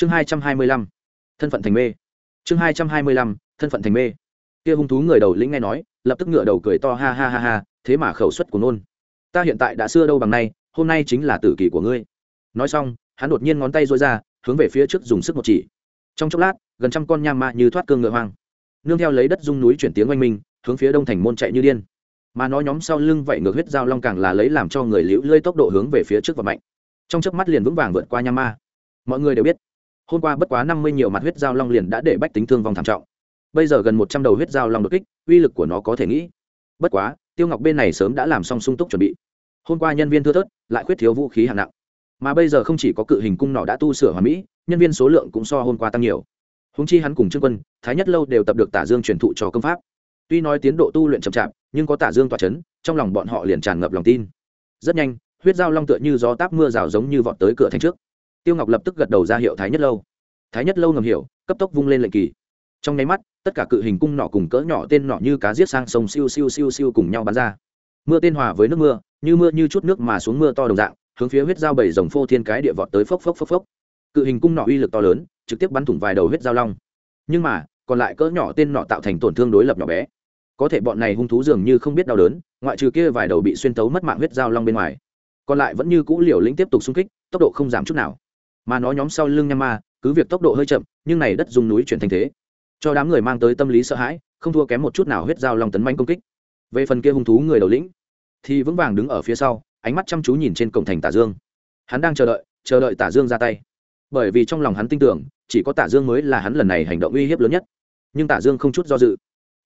chương hai trăm hai mươi lăm, thân phận thành mê. Chương hai trăm hai mươi lăm, thân phận thành mê. Kia hung thú người đầu lĩnh nghe nói, lập tức ngựa đầu cười to ha ha ha ha, thế mà khẩu suất của nôn. Ta hiện tại đã xưa đâu bằng nay, hôm nay chính là tử kỳ của ngươi. Nói xong, hắn đột nhiên ngón tay dối ra, hướng về phía trước dùng sức một chỉ. Trong chốc lát, gần trăm con nham ma như thoát cương ngựa hoang. Nương theo lấy đất dung núi chuyển tiếng oanh minh, hướng phía đông thành môn chạy như điên. Mà nó nhóm sau lưng vậy ngược huyết dao long càng là lấy làm cho người liễu lơi tốc độ hướng về phía trước và mạnh. Trong chớp mắt liền vững vàng vượt qua nham ma. Mọi người đều biết hôm qua bất quá năm mươi nhiều mặt huyết dao long liền đã để bách tính thương vong thảm trọng. Bây giờ gần một trăm đầu huyết dao long đột kích, uy lực của nó có thể nghĩ. Bất quá, tiêu ngọc bên này sớm đã làm xong sung túc chuẩn bị. Hôm qua nhân viên thưa thớt, lại khuyết thiếu vũ khí hạng nặng. Mà bây giờ không chỉ có cự hình cung nọ đã tu sửa hoàn mỹ, nhân viên số lượng cũng so hôm qua tăng nhiều. Húng chi hắn cùng trương quân, thái nhất lâu đều tập được tả dương truyền thụ cho công pháp. Tuy nói tiến độ tu luyện chậm chạp, nhưng có tả dương tỏa c h ấ n trong lòng bọn họ liền tràn ngập lòng tin. Rất nhanh, huyết dao long tựa như gió táp mưa rào giống như vọt tới cửa thành trước tiêu ngọc lập tức gật đầu ra hiệu thái nhất lâu. Thái nhất lâu ngầm hiểu, cấp tốc vung lên lệnh kỳ. Trong nháy mắt, tất cả cự hình cung nỏ cùng cỡ nhỏ tên nỏ như cá giết sang sông siêu siêu siêu siêu cùng nhau bắn ra. Mưa tên hòa với nước mưa, như mưa như chút nước mà xuống mưa to đồng dạng, hướng phía huyết dao bảy dòng phô thiên cái địa vọt tới phốc phốc phốc phốc. Cự hình cung nỏ uy lực to lớn, trực tiếp bắn thủng vài đầu huyết dao long. Nhưng mà, còn lại cỡ nhỏ tên nọ tạo thành tổn thương đối lập nhỏ bé. Có thể bọn này hung thú dường như không biết đau đớn, ngoại trừ kia vài đầu bị xuyên tấu mất mạng huyết dao long bên ngoài. Còn lại vẫn như cũ liều lĩnh tiếp tục xung kích, tốc độ không giảm chút nào mà nó nhóm sau lưng nham ma cứ việc tốc độ hơi chậm, nhưng này đất dùng núi chuyển thành thế. Cho đám người mang tới tâm lý sợ hãi, không thua kém một chút nào huyết dao long tấn manh công kích. Về phần kia hung thú người đầu lĩnh, thì vững vàng đứng ở phía sau, ánh mắt chăm chú nhìn trên cổng thành tả dương. Hắn đang chờ đợi chờ đợi tả dương ra tay. Bởi vì trong lòng hắn tin tưởng, chỉ có tả dương mới là hắn lần này hành động uy hiếp lớn nhất. Nhưng tả dương không chút do dự,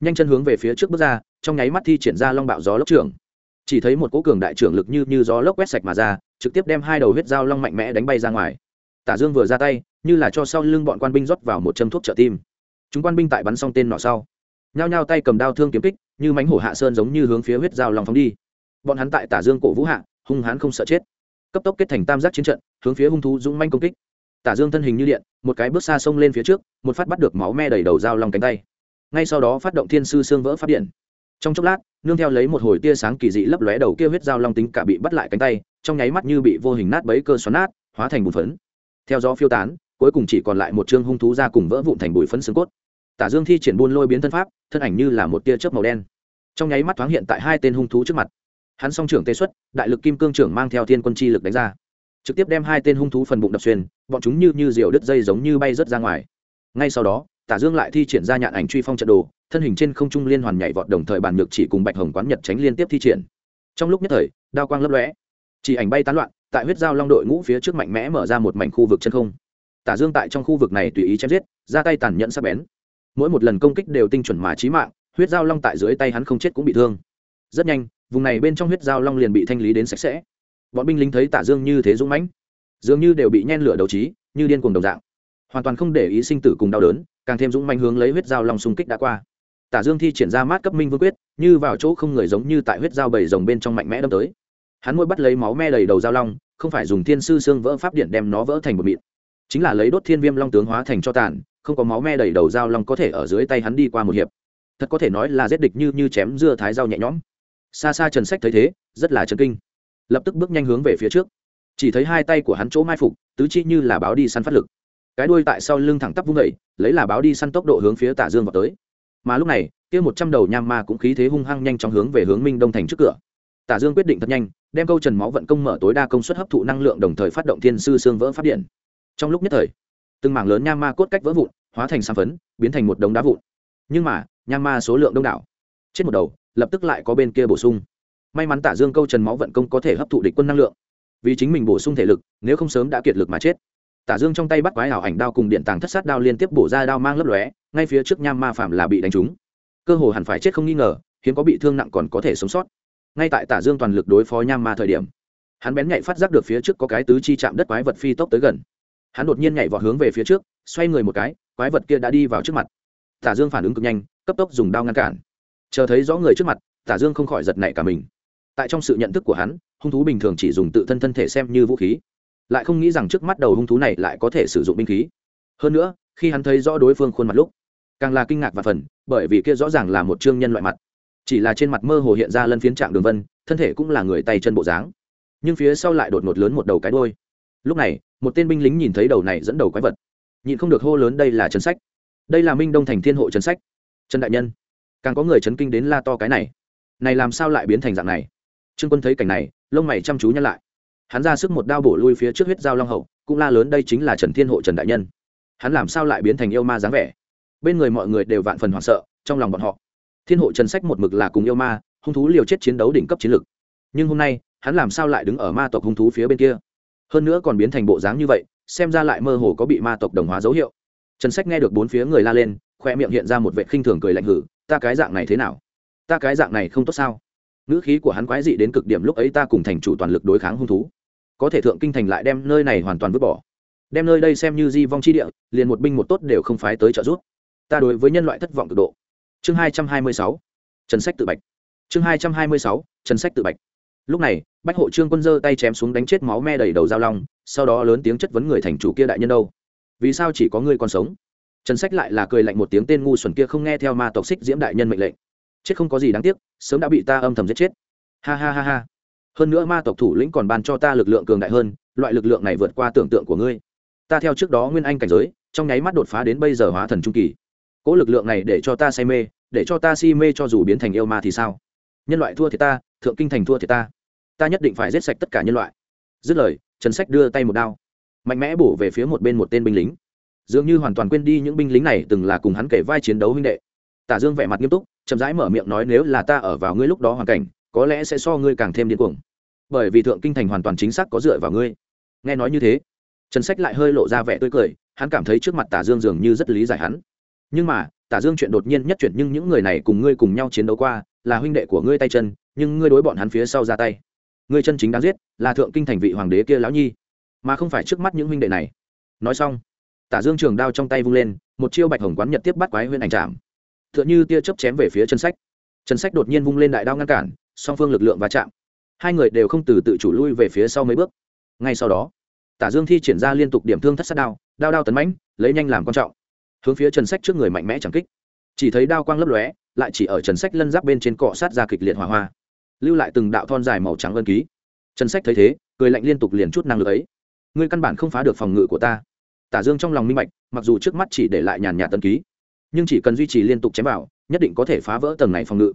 nhanh chân hướng về phía trước bước ra, trong nháy mắt thi triển ra long bạo gió lốc trưởng. Chỉ thấy một cỗ cường đại trưởng lực như như gió lốc quét sạch mà ra, trực tiếp đem hai đầu huyết dao long mạnh mẽ đánh bay ra ngoài tả dương vừa ra tay, như là cho sau lưng bọn quan binh rót vào một châm thuốc trợ tim. Chúng quan binh tại bắn xong tên nọ sau, nhao nhao tay cầm đao thương kiếm kích, như mánh hổ hạ sơn giống như hướng phía huyết dao long phóng đi. Bọn hắn tại tả dương cổ vũ hạ, hung hãn không sợ chết. Cấp tốc kết thành tam giác chiến trận, hướng phía hung thú dũng manh công kích. Tả dương thân hình như điện, một cái bước xa sông lên phía trước, một phát bắt được máu me đầy đầu dao long cánh tay. Ngay sau đó phát động thiên sư xương vỡ phát điện. Trong chốc lát, nương theo lấy một hồi tia sáng kỳ dị lấp lóe đầu kia huyết dao long tính cả bị bắt lại cánh tay, trong nháy mắt như bị vô hình nát bấy cơ xoắn nát, hóa thành bùn phấn theo gió phiêu tán, cuối cùng chỉ còn lại một chương hung thú ra cùng vỡ vụn thành bụi phấn xương cốt. Tả dương thi triển buôn lôi biến thân pháp, thân ảnh như là một tia chớp màu đen. Trong nháy mắt thoáng hiện tại hai tên hung thú trước mặt. Hắn song trưởng tê xuất, đại lực kim cương trưởng mang theo thiên quân chi lực đánh ra. Trực tiếp đem hai tên hung thú phần bụng đập xuyên, bọn chúng như như diều đứt dây giống như bay rớt ra ngoài. Ngay sau đó, tả dương lại thi triển ra nhạn ảnh truy phong trận đồ, thân hình trên không trung liên hoàn nhảy vọt đồng thời bàn nhược chỉ cùng bạch hồng quán nhật tránh liên tiếp thi triển. Trong lúc nhất thời, đao quang lấp lóe. Chỉ ảnh bay tán loạn tại huyết giao long đội ngũ phía trước mạnh mẽ mở ra một mảnh khu vực chân không. Tả dương tại trong khu vực này tùy ý chém giết, ra tay tàn nhẫn sắc bén. Mỗi một lần công kích đều tinh chuẩn mà chí mạng, huyết giao long tại dưới tay hắn không chết cũng bị thương. Rất nhanh, vùng này bên trong huyết giao long liền bị thanh lý đến sạch sẽ. Bọn binh lính thấy tả dương như thế dũng mãnh, dường như đều bị nhen lửa đầu trí, như điên cuồng đồng dạng. Hoàn toàn không để ý sinh tử cùng đau đớn, càng thêm dũng mãnh hướng lấy huyết giao long xung kích đã qua. Tả dương thi triển ra mát cấp minh vương quyết, như vào chỗ không người giống như tại huyết giao bảy rồng bên trong mạnh mẽ đâm tới hắn môi bắt lấy máu me đầy đầu dao long, không phải dùng thiên sư xương vỡ pháp điện đem nó vỡ thành một mịn. Chính là lấy đốt thiên viêm long tướng hóa thành cho tàn, không có máu me đầy đầu dao long có thể ở dưới tay hắn đi qua một hiệp. Thật có thể nói là giết địch như như chém dưa thái dao nhẹ nhõm. Xa xa trần sách thấy thế, rất là chấn kinh. Lập tức bước nhanh hướng về phía trước. Chỉ thấy hai tay của hắn chỗ mai phục, tứ chi như là báo đi săn phát lực. Cái đuôi tại sau lưng thẳng tắp vung vẩy lấy là báo đi săn tốc độ hướng phía tả dương vào tới. Mà lúc này, kia một trăm đầu nham ma cũng khí thế hung hăng nhanh chóng hướng về hướng minh đông thành trước cửa tả dương quyết định thật nhanh, đem câu trần máu vận công mở tối đa công suất hấp thụ năng lượng đồng thời phát động thiên sư xương vỡ phát điện. Trong lúc nhất thời, từng mảng lớn nham ma cốt cách vỡ vụn, hóa thành sam phấn, biến thành một đống đá vụn. Nhưng mà nham ma số lượng đông đảo. Trên một đầu, lập tức lại có bên kia bổ sung. May mắn tả dương câu trần máu vận công có thể hấp thụ địch quân năng lượng. Vì chính mình bổ sung thể lực, nếu không sớm đã kiệt lực mà chết. Tả dương trong tay bắt quái ảo ảnh đao cùng điện tàng thất sát đao liên tiếp bổ ra đao mang lấp lóe, ngay phía trước nham ma phạm là bị đánh trúng. Cơ hồ hẳn phải chết không nghi ngờ, hiếm có bị thương nặng còn có thể sống sót ngay tại tả dương toàn lực đối phó nham ma thời điểm, hắn bén nhạy phát giác được phía trước có cái tứ chi chạm đất quái vật phi tốc tới gần. Hắn đột nhiên nhảy vọt hướng về phía trước, xoay người một cái, quái vật kia đã đi vào trước mặt. Tả dương phản ứng cực nhanh, cấp tốc dùng đao ngăn cản. Chờ thấy rõ người trước mặt, tả dương không khỏi giật nảy cả mình. Tại trong sự nhận thức của hắn, hung thú bình thường chỉ dùng tự thân thân thể xem như vũ khí, lại không nghĩ rằng trước mắt đầu hung thú này lại có thể sử dụng binh khí. Hơn nữa, khi hắn thấy rõ đối phương khuôn mặt lúc, càng là kinh ngạc và phần, bởi vì kia rõ ràng là một chương nhân loại mặt chỉ là trên mặt mơ hồ hiện ra lân phiến trạng đường vân, thân thể cũng là người tay chân bộ dáng. Nhưng phía sau lại đột ngột lớn một đầu cái đôi lúc này, một tên binh lính nhìn thấy đầu này dẫn đầu quái vật. Nhịn không được hô lớn, đây là chân sách. Đây là minh đông thành thiên hộ chân sách. Trần đại nhân. Càng có người chấn kinh đến la to cái này. Này làm sao lại biến thành dạng này? Trương quân thấy cảnh này, lông mày chăm chú nhăn lại. Hắn ra sức một đao bổ lui phía trước huyết dao long hậu, cũng la lớn, đây chính là trần thiên hộ trần đại nhân. Hắn làm sao lại biến thành yêu ma dáng vẻ? Bên người mọi người đều vạn phần hoảng sợ, trong lòng bọn họ thiên hộ trần sách một mực là cùng yêu ma, hung thú liều chết chiến đấu đỉnh cấp chiến lực nhưng hôm nay, hắn làm sao lại đứng ở ma tộc hung thú phía bên kia? Hơn nữa còn biến thành bộ dáng như vậy, xem ra lại mơ hồ có bị ma tộc đồng hóa dấu hiệu. Trần sách nghe được bốn phía người la lên, khoe miệng hiện ra một vệ khinh thường cười lạnh hử, ta cái dạng này thế nào? Ta cái dạng này không tốt sao? Ngữ khí của hắn quái dị đến cực điểm lúc ấy ta cùng thành chủ toàn lực đối kháng hung thú. Có thể thượng kinh thành lại đem nơi này hoàn toàn vứt bỏ. Đem nơi đây xem như di vong chi địa, liền một binh một tốt đều không phái tới trợ giúp. Ta đối với nhân loại thất vọng cực độ chương hai trăm hai mươi sáu, trần sách tự bạch. Chương hai trăm hai mươi sáu, trần sách tự bạch. Lúc này, bách hộ trương quân giơ tay chém xuống đánh chết máu me đầy đầu giao long, sau đó lớn tiếng chất vấn người thành chủ kia đại nhân đâu. Vì sao chỉ có ngươi còn sống? Trần sách lại là cười lạnh một tiếng tên ngu xuẩn kia không nghe theo ma tộc xích diễm đại nhân mệnh lệnh. Chết không có gì đáng tiếc, sớm đã bị ta âm thầm giết chết. Ha ha ha ha. Hơn nữa ma tộc thủ lĩnh còn ban cho ta lực lượng cường đại hơn, loại lực lượng này vượt qua tưởng tượng của ngươi. Ta theo trước đó nguyên anh cảnh giới, trong nháy mắt đột phá đến bây giờ hóa thần trung kỳ cỗ lực lượng này để cho ta say mê, để cho ta si mê cho dù biến thành yêu ma thì sao? Nhân loại thua thì ta, thượng kinh thành thua thì ta. Ta nhất định phải giết sạch tất cả nhân loại. Dứt lời, trần sách đưa tay một đao. Mạnh mẽ bổ về phía một bên một tên binh lính. Dường như hoàn toàn quên đi những binh lính này từng là cùng hắn kể vai chiến đấu huynh đệ. Tả dương vẻ mặt nghiêm túc, chậm rãi mở miệng nói nếu là ta ở vào ngươi lúc đó hoàn cảnh, có lẽ sẽ so ngươi càng thêm điên cuồng. Bởi vì thượng kinh thành hoàn toàn chính xác có dựa vào ngươi. Nghe nói như thế, trần sách lại hơi lộ ra vẻ tươi cười, hắn cảm thấy trước mặt tả dương dường như rất lý giải hắn nhưng mà, tả dương chuyện đột nhiên nhất chuyện nhưng những người này cùng ngươi cùng nhau chiến đấu qua, là huynh đệ của ngươi tay chân, nhưng ngươi đối bọn hắn phía sau ra tay. Ngươi chân chính đáng giết, là thượng kinh thành vị hoàng đế kia lão nhi. Mà không phải trước mắt những huynh đệ này. Nói xong, tả dương trường đao trong tay vung lên, một chiêu bạch hồng quán nhật tiếp bắt quái huyên ảnh trạm t h ư ợ n h ư tia chớp chém về phía chân sách. Chân sách đột nhiên vung lên đại đao ngăn cản, song phương lực lượng va chạm. Hai người đều không từ tự chủ lui về phía sau mấy bước. Ngay sau đó, tả dương thi triển ra liên tục điểm thương thất sát đao đao đao tấn mãnh, lấy nhanh làm quan trọng hướng phía trần sách trước người mạnh mẽ chẳng kích chỉ thấy đao quang lấp lóe lại chỉ ở trần sách lân giáp bên trên cọ sát ra kịch liệt hỏa hoa lưu lại từng đạo thon dài màu trắng ân ký trần sách thấy thế cười lạnh liên tục liền chút năng lực ấy ngươi căn bản không phá được phòng ngự của ta tả dương trong lòng minh bạch mặc dù trước mắt chỉ để lại nhàn nhạt tân ký nhưng chỉ cần duy trì liên tục chém vào nhất định có thể phá vỡ tầng này phòng ngự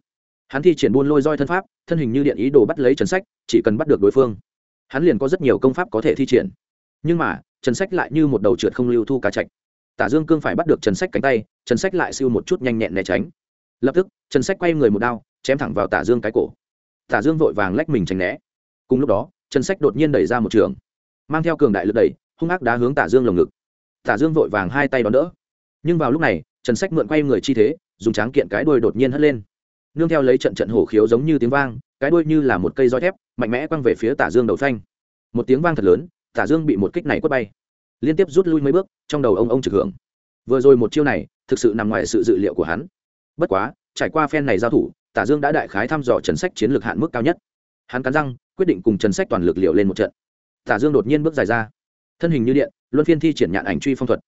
hắn thi triển buôn lôi roi thân pháp thân hình như điện ý đồ bắt lấy trần sách chỉ cần bắt được đối phương hắn liền có rất nhiều công pháp có thể thi triển nhưng mà trần sách lại như một đầu trượt không lưu thu cá chạch tả dương cương phải bắt được trần sách cánh tay, trần sách lại siêu một chút nhanh nhẹn né tránh. Lập tức, trần sách quay người một đao, chém thẳng vào tả dương cái cổ. Tả dương vội vàng lách mình tránh né. Cùng lúc đó, trần sách đột nhiên đẩy ra một trường, mang theo cường đại lực đẩy, hung ác đá hướng tả dương lồng ngực. Tả dương vội vàng hai tay đón đỡ. Nhưng vào lúc này, trần sách mượn quay người chi thế, dùng tráng kiện cái đuôi đột nhiên hất lên. Nương theo lấy trận trận hổ khiếu giống như tiếng vang, cái đuôi như là một cây roi thép, mạnh mẽ quăng về phía tả dương đầu phanh. Một tiếng vang thật lớn, tả dương bị một kích này quất bay liên tiếp rút lui mấy bước, trong đầu ông ông trực hưởng. Vừa rồi một chiêu này, thực sự nằm ngoài sự dự liệu của hắn. Bất quá, trải qua phen này giao thủ, tả dương đã đại khái thăm dò trần sách chiến lược hạn mức cao nhất. Hắn cắn răng, quyết định cùng trần sách toàn lực liệu lên một trận. Tả dương đột nhiên bước dài ra. Thân hình như điện, luân phiên thi triển nhạn ảnh truy phong thuật.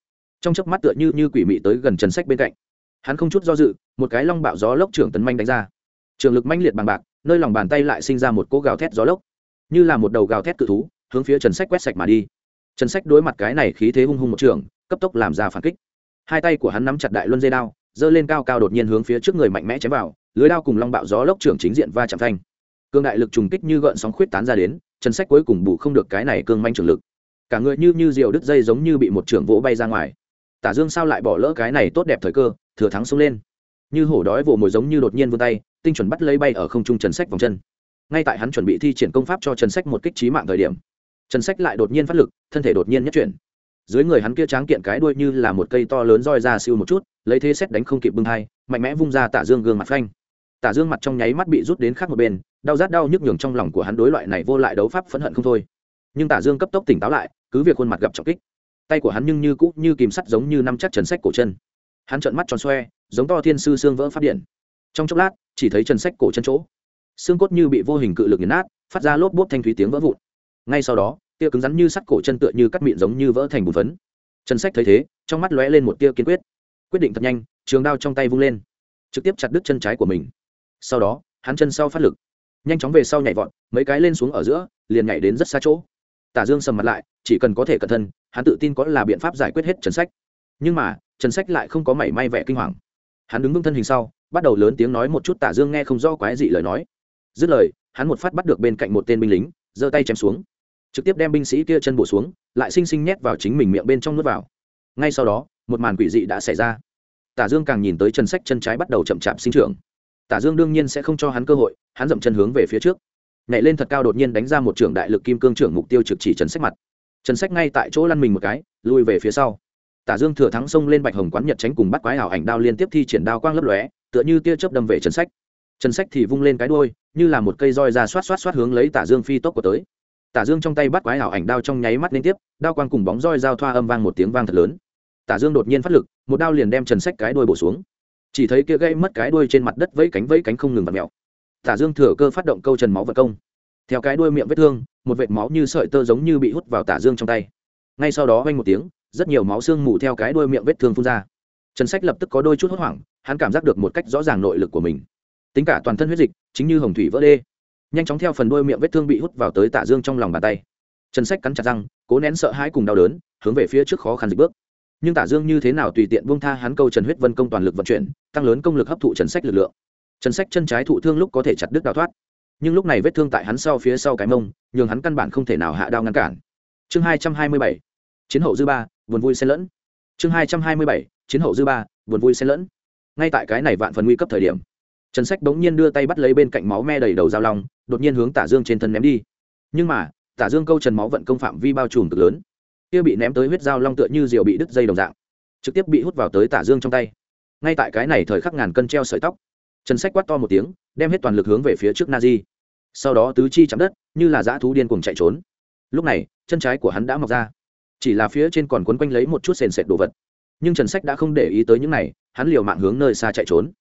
Trong chớp mắt tựa như như quỷ mị tới gần trần sách bên cạnh. Hắn không chút do dự, một cái long bạo gió lốc trưởng tấn manh đánh ra. Trường lực manh liệt bằng bạc, nơi lòng bàn tay lại sinh ra một cỗ gào thét gió lốc. Như là một đầu gào thét cự thú, hướng phía trần sách quét sạch mà đi trần sách đối mặt cái này khí thế hung hung một trường, cấp tốc làm ra phản kích. Hai tay của hắn nắm chặt đại luân dây đao, giơ lên cao cao đột nhiên hướng phía trước người mạnh mẽ chém vào, lưới đao cùng long bạo gió lốc trưởng chính diện va chạm thanh. Cương đại lực trùng kích như gợn sóng khuyết tán ra đến, trần sách cuối cùng bù không được cái này cương manh trường lực. Cả người như như diều đứt dây giống như bị một trưởng vỗ bay ra ngoài. Tả dương sao lại bỏ lỡ cái này tốt đẹp thời cơ, thừa thắng xông lên. Như hổ đói vồ mồi giống như đột nhiên vươn tay, tinh chuẩn bắt lấy bay ở không trung trần sách vòng chân. Ngay tại hắn chuẩn bị thi triển công pháp cho trần sách một kích trí mạng thời điểm trần sách lại đột nhiên phát lực, thân thể đột nhiên nhất chuyển. Dưới người hắn kia tráng kiện cái đuôi như là một cây to lớn roi ra siêu một chút, lấy thế xét đánh không kịp bưng hai, mạnh mẽ vung ra tả dương gương mặt phanh. Tả dương mặt trong nháy mắt bị rút đến khác một bên, đau rát đau nhức nhường trong lòng của hắn đối loại này vô lại đấu pháp phẫn hận không thôi. Nhưng tả dương cấp tốc tỉnh táo lại, cứ việc khuôn mặt gặp trọng kích. Tay của hắn nhưng như cũ như kìm sắt giống như năm chắc trần sách cổ chân. Hắn trợn mắt tròn xoe, giống to thiên sư xương vỡ phát điện. Trong chốc lát, chỉ thấy trần sách cổ chân chỗ. Xương cốt như bị vô hình cự lực nghiền nát, phát ra lốp bốp thanh thúy tiếng vỡ vụn ngay sau đó, tia cứng rắn như sắt cổ chân tựa như cắt miệng giống như vỡ thành bùn phấn. Trần sách thấy thế, trong mắt lóe lên một tia kiên quyết. Quyết định thật nhanh, trường đao trong tay vung lên, trực tiếp chặt đứt chân trái của mình. Sau đó, hắn chân sau phát lực, nhanh chóng về sau nhảy vọt, mấy cái lên xuống ở giữa, liền nhảy đến rất xa chỗ. Tả dương sầm mặt lại, chỉ cần có thể cẩn thân hắn tự tin có là biện pháp giải quyết hết trần sách. Nhưng mà, trần sách lại không có mảy may vẻ kinh hoàng. Hắn đứng vững thân hình sau, bắt đầu lớn tiếng nói một chút tả dương nghe không rõ quái dị lời nói. Dứt lời, hắn một phát bắt được bên cạnh một tên binh lính, giơ tay chém xuống trực tiếp đem binh sĩ kia chân bổ xuống, lại xinh xinh nhét vào chính mình miệng bên trong nước vào. Ngay sau đó, một màn quỷ dị đã xảy ra. Tả dương càng nhìn tới chân sách chân trái bắt đầu chậm chạp sinh trưởng. Tả dương đương nhiên sẽ không cho hắn cơ hội, hắn dậm chân hướng về phía trước. Nhảy lên thật cao đột nhiên đánh ra một trưởng đại lực kim cương trưởng mục tiêu trực chỉ trần sách mặt. Trần sách ngay tại chỗ lăn mình một cái lùi về phía sau. Tả dương thừa thắng xông lên bạch hồng quán nhật tránh cùng bắt quái ảo ảnh đao liên tiếp thi triển đao quang lấp lóe, tựa như tia chớp đâm về trần sách. Trần sách thì vung lên cái đuôi, như là một cây roi ra xoát xoát xoát hướng lấy tả dương phi tốc của tới tả dương trong tay bắt quái ảo ảnh đao trong nháy mắt liên tiếp, đao quang cùng bóng roi giao thoa âm vang một tiếng vang thật lớn. Tả dương đột nhiên phát lực, một đao liền đem trần sách cái đuôi bổ xuống. Chỉ thấy kia gãy mất cái đuôi trên mặt đất vẫy cánh vẫy cánh không ngừng vặt mèo. Tả dương thừa cơ phát động câu trần máu vật công. Theo cái đuôi miệng vết thương, một vệt máu như sợi tơ giống như bị hút vào tả dương trong tay. Ngay sau đó vang một tiếng, rất nhiều máu xương mù theo cái đuôi miệng vết thương phun ra. Trần sách lập tức có đôi chút hốt hoảng, hắn cảm giác được một cách rõ ràng nội lực của mình. Tính cả toàn thân huyết dịch, chính như hồng thủy vỡ đê nhanh chóng theo phần đuôi miệng vết thương bị hút vào tới tả dương trong lòng bàn tay trần sách cắn chặt răng cố nén sợ hãi cùng đau đớn hướng về phía trước khó khăn dịch bước nhưng tả dương như thế nào tùy tiện buông tha hắn câu trần huyết vân công toàn lực vận chuyển tăng lớn công lực hấp thụ trần sách lực lượng trần sách chân trái thụ thương lúc có thể chặt đứt đào thoát nhưng lúc này vết thương tại hắn sau phía sau cái mông nhường hắn căn bản không thể nào hạ đao ngăn cản chương hai trăm hai mươi bảy chiến hậu dư ba buồn vui xen lẫn chương hai trăm hai mươi bảy chiến hậu dư ba buồn vui xen lẫn ngay tại cái này vạn phần nguy cấp thời điểm trần sách bỗng nhiên đưa tay bắt lấy bên cạnh máu me đầy đầu dao long, đột nhiên hướng tả dương trên thân ném đi. Nhưng mà, tả dương câu trần máu vận công phạm vi bao trùm cực lớn. Kia bị ném tới huyết dao long tựa như diều bị đứt dây đồng dạng, trực tiếp bị hút vào tới tả dương trong tay. Ngay tại cái này thời khắc ngàn cân treo sợi tóc, trần sách quát to một tiếng, đem hết toàn lực hướng về phía trước na di. Sau đó tứ chi chạm đất, như là dã thú điên cuồng chạy trốn. Lúc này, chân trái của hắn đã mọc ra. Chỉ là phía trên còn quấn quanh lấy một chút sền sệt đồ vật. Nhưng trần sách đã không để ý tới những này, hắn liều mạng hướng nơi xa chạy trốn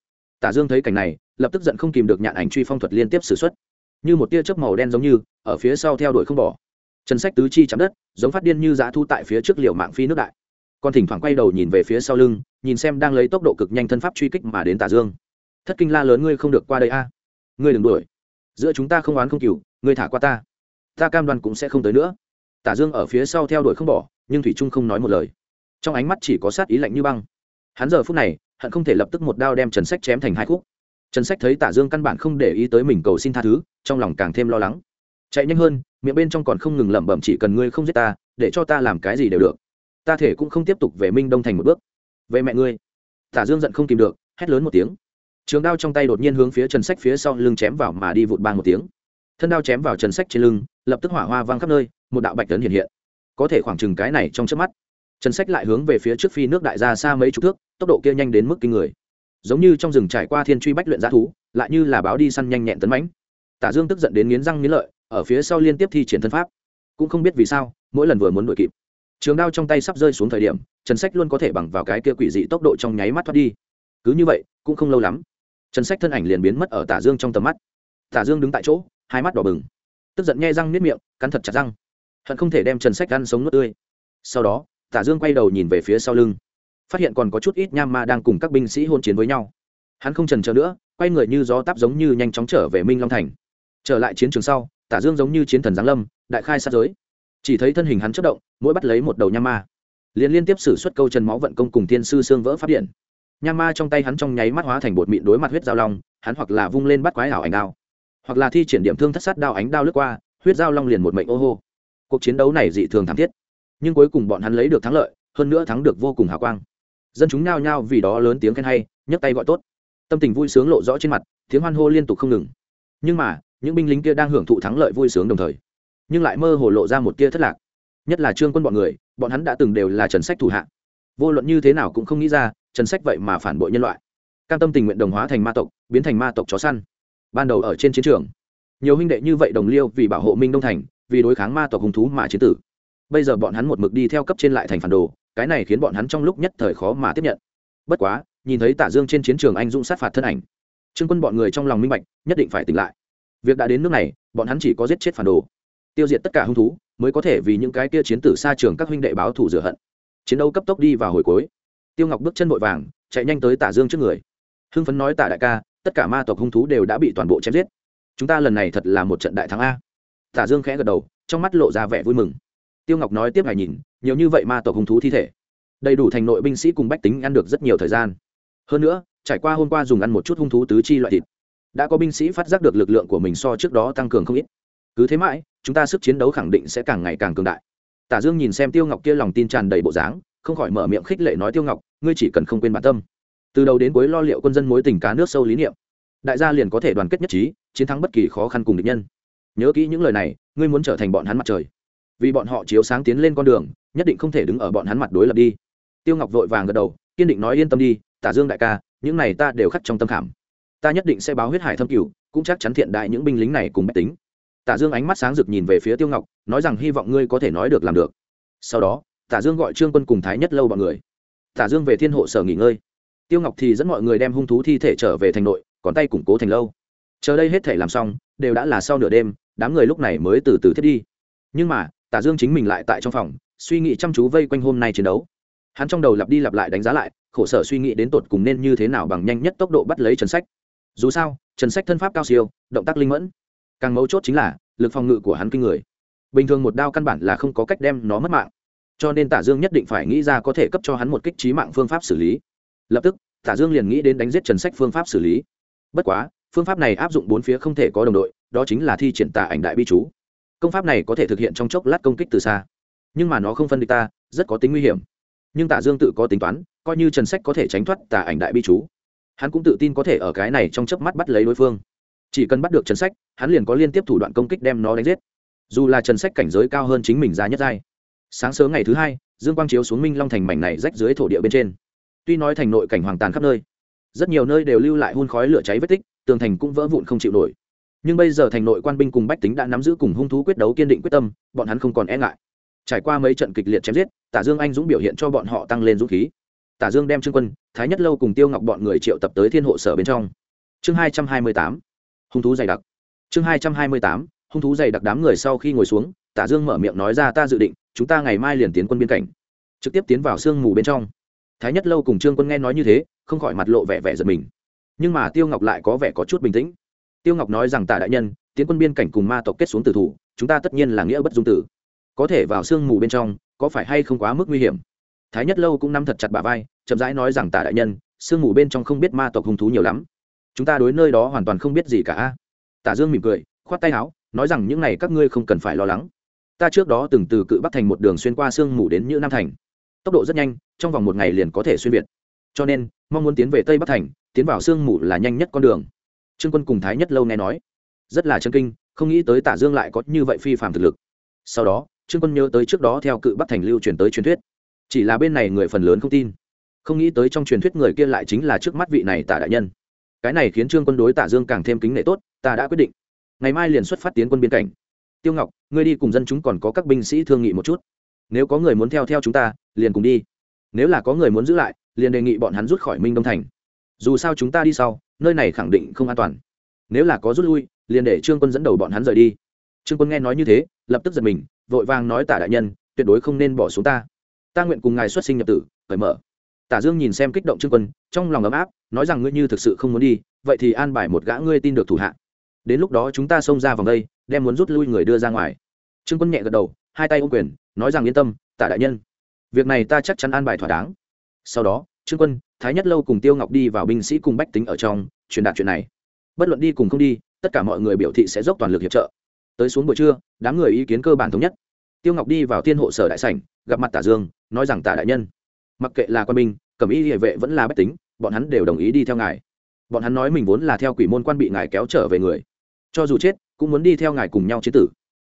tả dương thấy cảnh này, lập tức giận không kìm được nhạn ảnh truy phong thuật liên tiếp sử x u ấ t như một tia chớp màu đen giống như, ở phía sau theo đuổi không bỏ. Trần sách tứ chi chạm đất, giống phát điên như dã thu tại phía trước liều mạng phi nước đại. Còn thỉnh thoảng quay đầu nhìn về phía sau lưng, nhìn xem đang lấy tốc độ cực nhanh thân pháp truy kích mà đến tả dương. Thất kinh la lớn ngươi không được qua đây a. Ngươi đừng đuổi. Giữa chúng ta không oán không cừu, ngươi thả qua ta. Ta cam đoan cũng sẽ không tới nữa. Tả dương ở phía sau theo đuổi không bỏ, nhưng thủy trung không nói một lời. Trong ánh mắt chỉ có sát ý lạnh như băng. Hắn giờ phút này hận không thể lập tức một đao đem trần sách chém thành hai khúc. Trần sách thấy tả dương căn bản không để ý tới mình cầu xin tha thứ, trong lòng càng thêm lo lắng. Chạy nhanh hơn, miệng bên trong còn không ngừng lẩm bẩm chỉ cần ngươi không giết ta, để cho ta làm cái gì đều được. Ta thể cũng không tiếp tục về minh đông thành một bước. Về mẹ ngươi. Tả dương giận không kìm được, hét lớn một tiếng. Trường đao trong tay đột nhiên hướng phía trần sách phía sau lưng chém vào mà đi vụt bang một tiếng. Thân đao chém vào trần sách trên lưng, lập tức hỏa hoa vang khắp nơi, một đạo bạch tấn hiện hiện. Có thể khoảng chừng cái này trong trước mắt trần sách lại hướng về phía trước phi nước đại gia xa mấy chục thước, tốc độ kia nhanh đến mức kinh người. Giống như trong rừng trải qua thiên truy bách luyện giá thú, lại như là báo đi săn nhanh nhẹn tấn mãnh. Tả dương tức giận đến nghiến răng nghiến lợi, ở phía sau liên tiếp thi triển thân pháp. Cũng không biết vì sao, mỗi lần vừa muốn đuổi kịp, trường đao trong tay sắp rơi xuống thời điểm trần sách luôn có thể bằng vào cái kia quỷ dị tốc độ trong nháy mắt thoát đi. Cứ như vậy, cũng không lâu lắm trần sách thân ảnh liền biến mất ở tả dương trong tầm mắt. Tả dương đứng tại chỗ, hai mắt đỏ bừng, tức giận nghe răng nếp miệng, cắn thật chặt răng, hận không thể đem trần sách ăn sống nuốt tươi. Sau đó tả dương quay đầu nhìn về phía sau lưng. Phát hiện còn có chút ít nham ma đang cùng các binh sĩ hôn chiến với nhau. Hắn không trần chờ nữa, quay người như gió táp giống như nhanh chóng trở về minh long thành. Trở lại chiến trường sau, tả dương giống như chiến thần giáng lâm, đại khai sát giới. Chỉ thấy thân hình hắn chất động, mỗi bắt lấy một đầu nham ma. Liền liên tiếp xử suất câu chân máu vận công cùng thiên sư xương vỡ phát điện. Nham ma trong tay hắn trong nháy mắt hóa thành bột mịn đối mặt huyết giao long, hắn hoặc là vung lên bắt quái ảo ảnh đao, hoặc là thi triển điểm thương thất sát đao ánh đao lướt qua, huyết giao long liền một mệnh ô hô. Cuộc chiến đấu này dị thường thảm thiết nhưng cuối cùng bọn hắn lấy được thắng lợi, hơn nữa thắng được vô cùng hào quang. Dân chúng nao nhao vì đó lớn tiếng khen hay, nhấc tay gọi tốt. Tâm tình vui sướng lộ rõ trên mặt, tiếng hoan hô liên tục không ngừng. Nhưng mà, những binh lính kia đang hưởng thụ thắng lợi vui sướng đồng thời, nhưng lại mơ hồ lộ ra một tia thất lạc. Nhất là trương quân bọn người, bọn hắn đã từng đều là trần sách thủ hạ. Vô luận như thế nào cũng không nghĩ ra, trần sách vậy mà phản bội nhân loại. Cam tâm tình nguyện đồng hóa thành ma tộc, biến thành ma tộc chó săn. Ban đầu ở trên chiến trường, nhiều huynh đệ như vậy đồng liêu vì bảo hộ minh đông thành, vì đối kháng ma tộc hung thú mà chiến tử bây giờ bọn hắn một mực đi theo cấp trên lại thành phản đồ, cái này khiến bọn hắn trong lúc nhất thời khó mà tiếp nhận. Bất quá, nhìn thấy tả dương trên chiến trường anh dũng sát phạt thân ảnh, trương quân bọn người trong lòng minh bạch, nhất định phải tỉnh lại. Việc đã đến nước này, bọn hắn chỉ có giết chết phản đồ. Tiêu diệt tất cả hung thú, mới có thể vì những cái kia chiến tử xa trường các huynh đệ báo thù rửa hận. Chiến đấu cấp tốc đi vào hồi cuối. Tiêu ngọc bước chân vội vàng, chạy nhanh tới tả dương trước người. Hưng phấn nói tả đại ca, tất cả ma tộc hung thú đều đã bị toàn bộ chém giết. Chúng ta lần này thật là một trận đại thắng a. Tả dương khẽ gật đầu, trong mắt lộ ra vẻ vui mừng tiêu ngọc nói tiếp ngày nhìn, nhiều như vậy ma tộc hung thú thi thể. Đầy đủ thành nội binh sĩ cùng bách tính ăn được rất nhiều thời gian. Hơn nữa, trải qua hôm qua dùng ăn một chút hung thú tứ chi loại thịt, đã có binh sĩ phát giác được lực lượng của mình so trước đó tăng cường không ít. Cứ thế mãi, chúng ta sức chiến đấu khẳng định sẽ càng ngày càng cường đại. Tả dương nhìn xem tiêu ngọc kia lòng tin tràn đầy bộ dáng, không khỏi mở miệng khích lệ nói tiêu ngọc, ngươi chỉ cần không quên bản tâm. Từ đầu đến cuối lo liệu quân dân mối tình cá nước sâu lý niệm. Đại gia liền có thể đoàn kết nhất trí, chiến thắng bất kỳ khó khăn cùng địch nhân. Nhớ kỹ những lời này, ngươi muốn trở thành bọn hắn mặt trời vì bọn họ chiếu sáng tiến lên con đường, nhất định không thể đứng ở bọn hắn mặt đối lập đi. Tiêu ngọc vội vàng gật đầu, kiên định nói yên tâm đi, tả dương đại ca, những này ta đều khắc trong tâm khảm. Ta nhất định sẽ báo huyết hải thâm cửu, cũng chắc chắn thiện đại những binh lính này cùng bách tính. Tả dương ánh mắt sáng rực nhìn về phía tiêu ngọc, nói rằng hy vọng ngươi có thể nói được làm được. Sau đó, tả dương gọi trương quân cùng thái nhất lâu bọn người. Tả dương về thiên hộ sở nghỉ ngơi. Tiêu ngọc thì dẫn mọi người đem hung thú thi thể trở về thành nội, còn tay củng cố thành lâu. Chờ đây hết thể làm xong, đều đã là sau nửa đêm, đám người lúc này mới từ từ thiết đi. Nhưng mà tả dương chính mình lại tại trong phòng, suy nghĩ chăm chú vây quanh hôm nay chiến đấu. Hắn trong đầu lặp đi lặp lại đánh giá lại, khổ sở suy nghĩ đến tột cùng nên như thế nào bằng nhanh nhất tốc độ bắt lấy trần sách. Dù sao, trần sách thân pháp cao siêu, động tác linh mẫn. Càng mấu chốt chính là, lực phòng ngự của hắn kinh người. Bình thường một đao căn bản là không có cách đem nó mất mạng. Cho nên tả dương nhất định phải nghĩ ra có thể cấp cho hắn một kích trí mạng phương pháp xử lý. Lập tức, tả dương liền nghĩ đến đánh giết trần sách phương pháp xử lý. Bất quá, phương pháp này áp dụng bốn phía không thể có đồng đội, đó chính là thi triển tả ảnh đại bi chú công pháp này có thể thực hiện trong chốc lát công kích từ xa. Nhưng mà nó không phân địch ta, rất có tính nguy hiểm. Nhưng Tạ dương tự có tính toán, coi như trần sách có thể tránh thoát tà ảnh đại bi chú, hắn cũng tự tin có thể ở cái này trong chớp mắt bắt lấy đối phương. Chỉ cần bắt được trần sách, hắn liền có liên tiếp thủ đoạn công kích đem nó đánh giết. Dù là trần sách cảnh giới cao hơn chính mình ra nhất giai. Sáng sớm ngày thứ hai, dương quang chiếu xuống minh long thành mảnh này rách dưới thổ địa bên trên. Tuy nói thành nội cảnh hoàng tàn khắp nơi, rất nhiều nơi đều lưu lại hun khói lửa cháy vết tích, tường thành cũng vỡ vụn không chịu nổi nhưng bây giờ thành nội quan binh cùng bách tính đã nắm giữ cùng hung thú quyết đấu kiên định quyết tâm, bọn hắn không còn e ngại. Trải qua mấy trận kịch liệt chém giết, tả dương anh dũng biểu hiện cho bọn họ tăng lên dũng khí. Tả dương đem trương quân, thái nhất lâu cùng tiêu ngọc bọn người triệu tập tới thiên hộ sở bên trong. Chương hai trăm hai mươi tám, hung thú dày đặc. Chương hai trăm hai mươi tám, hung thú dày đặc đám người sau khi ngồi xuống, tả dương mở miệng nói ra, ta dự định, chúng ta ngày mai liền tiến quân biên cảnh. Trực tiếp tiến vào sương mù bên trong. Thái nhất lâu cùng trương quân nghe nói như thế, không khỏi mặt lộ vẻ vẻ giật mình. Nhưng mà tiêu ngọc lại có vẻ có chút bình tĩnh tiêu ngọc nói rằng tả đại nhân, tiến quân biên cảnh cùng ma tộc kết xuống tử thủ, chúng ta tất nhiên là nghĩa bất dung tử. Có thể vào sương mù bên trong, có phải hay không quá mức nguy hiểm? Thái nhất lâu cũng nắm thật chặt bà vai, chậm rãi nói rằng tả đại nhân, sương mù bên trong không biết ma tộc hung thú nhiều lắm. Chúng ta đối nơi đó hoàn toàn không biết gì cả. Tả dương mỉm cười, khoát tay áo, nói rằng những này các ngươi không cần phải lo lắng. Ta trước đó từng từ cự bắc thành một đường xuyên qua sương mù đến như nam thành. Tốc độ rất nhanh, trong vòng một ngày liền có thể xuyên việt. Cho nên, mong muốn tiến về tây bắc thành, tiến vào sương mù là nhanh nhất con đường trương quân cùng thái nhất lâu nghe nói, rất là chân kinh, không nghĩ tới tả dương lại có như vậy phi phạm thực lực. Sau đó, trương quân nhớ tới trước đó theo cự bắc thành lưu truyền tới truyền thuyết. Chỉ là bên này người phần lớn không tin. Không nghĩ tới trong truyền thuyết người kia lại chính là trước mắt vị này tả đại nhân. Cái này khiến trương quân đối tả dương càng thêm kính nể tốt, ta đã quyết định. Ngày mai liền xuất phát tiến quân biên cảnh. Tiêu ngọc, ngươi đi cùng dân chúng còn có các binh sĩ thương nghị một chút. Nếu có người muốn theo theo chúng ta, liền cùng đi. Nếu là có người muốn giữ lại, liền đề nghị bọn hắn rút khỏi minh đông thành. Dù sao chúng ta đi sau nơi này khẳng định không an toàn. Nếu là có rút lui, liền để trương quân dẫn đầu bọn hắn rời đi. Trương quân nghe nói như thế, lập tức giật mình, vội vàng nói, tả đại nhân, tuyệt đối không nên bỏ xuống ta. Ta nguyện cùng ngài xuất sinh nhập tử cởi mở. Tả dương nhìn xem kích động trương quân, trong lòng ấm áp, nói rằng, ngươi như thực sự không muốn đi, vậy thì an bài một gã ngươi tin được thủ hạ. Đến lúc đó chúng ta xông ra vòng đây, đem muốn rút lui người đưa ra ngoài. Trương quân nhẹ gật đầu, hai tay ôm quyền, nói rằng, yên tâm, tả đại nhân. Việc này ta chắc chắn an bài thỏa đáng. Sau đó, trương quân thái nhất lâu cùng tiêu ngọc đi vào binh sĩ cùng bách tính ở trong, truyền đạt chuyện này. Bất luận đi cùng không đi, tất cả mọi người biểu thị sẽ dốc toàn lực hiệp trợ. Tới xuống buổi trưa, đám người ý kiến cơ bản thống nhất. Tiêu ngọc đi vào tiên hộ sở đại sảnh, gặp mặt tả dương, nói rằng, tả đại nhân, mặc kệ là quan binh cẩm y địa vệ vẫn là bách tính, bọn hắn đều đồng ý đi theo ngài. Bọn hắn nói mình vốn là theo quỷ môn quan bị ngài kéo trở về người. Cho dù chết, cũng muốn đi theo ngài cùng nhau chế tử.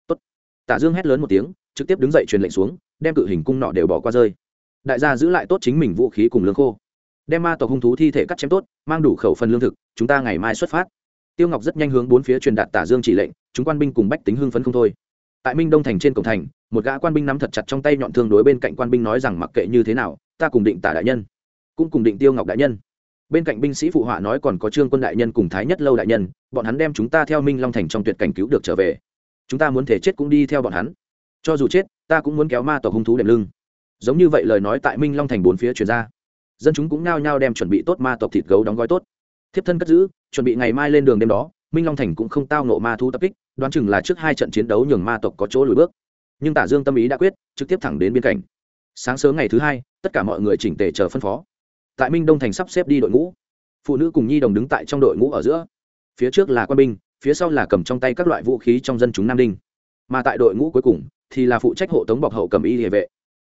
Tốt. tả dương hét lớn một tiếng, trực tiếp đứng dậy truyền lệnh xuống, đem cự hình cung nọ đều bỏ qua rơi. Đại gia giữ lại tốt chính mình vũ khí cùng lương khô đem ma tộc hung thú thi thể cắt chém tốt, mang đủ khẩu phần lương thực, chúng ta ngày mai xuất phát. Tiêu ngọc rất nhanh hướng bốn phía truyền đạt tả dương chỉ lệnh, chúng quan binh cùng bách tính hưng phấn không thôi. Tại minh đông thành trên cổng thành, một gã quan binh nắm thật chặt trong tay nhọn thương đối bên cạnh quan binh nói rằng mặc kệ như thế nào, ta cùng định tả đại nhân, cũng cùng định tiêu ngọc đại nhân. Bên cạnh binh sĩ phụ họa nói còn có trương quân đại nhân cùng thái nhất lâu đại nhân, bọn hắn đem chúng ta theo minh long thành trong tuyệt cảnh cứu được trở về. Chúng ta muốn thể chết cũng đi theo bọn hắn. Cho dù chết, ta cũng muốn kéo ma tộc hung thú đệm lưng. Giống như vậy lời nói tại minh long thành bốn phía chuyển ra dân chúng cũng nao nhao đem chuẩn bị tốt ma tộc thịt gấu đóng gói tốt. Thiếp thân cất giữ, chuẩn bị ngày mai lên đường đêm đó, minh long thành cũng không tao nộ ma thu tập kích, đoán chừng là trước hai trận chiến đấu nhường ma tộc có chỗ lùi bước. Nhưng tả dương tâm ý đã quyết, trực tiếp thẳng đến biên cảnh. Sáng sớm ngày thứ hai, tất cả mọi người chỉnh tề chờ phân phó. Tại minh đông thành sắp xếp đi đội ngũ. Phụ nữ cùng nhi đồng đứng tại trong đội ngũ ở giữa. Phía trước là quân binh, phía sau là cầm trong tay các loại vũ khí trong dân chúng nam đinh. Mà tại đội ngũ cuối cùng, thì là phụ trách hộ tống bọc hậu cầm y địa vệ.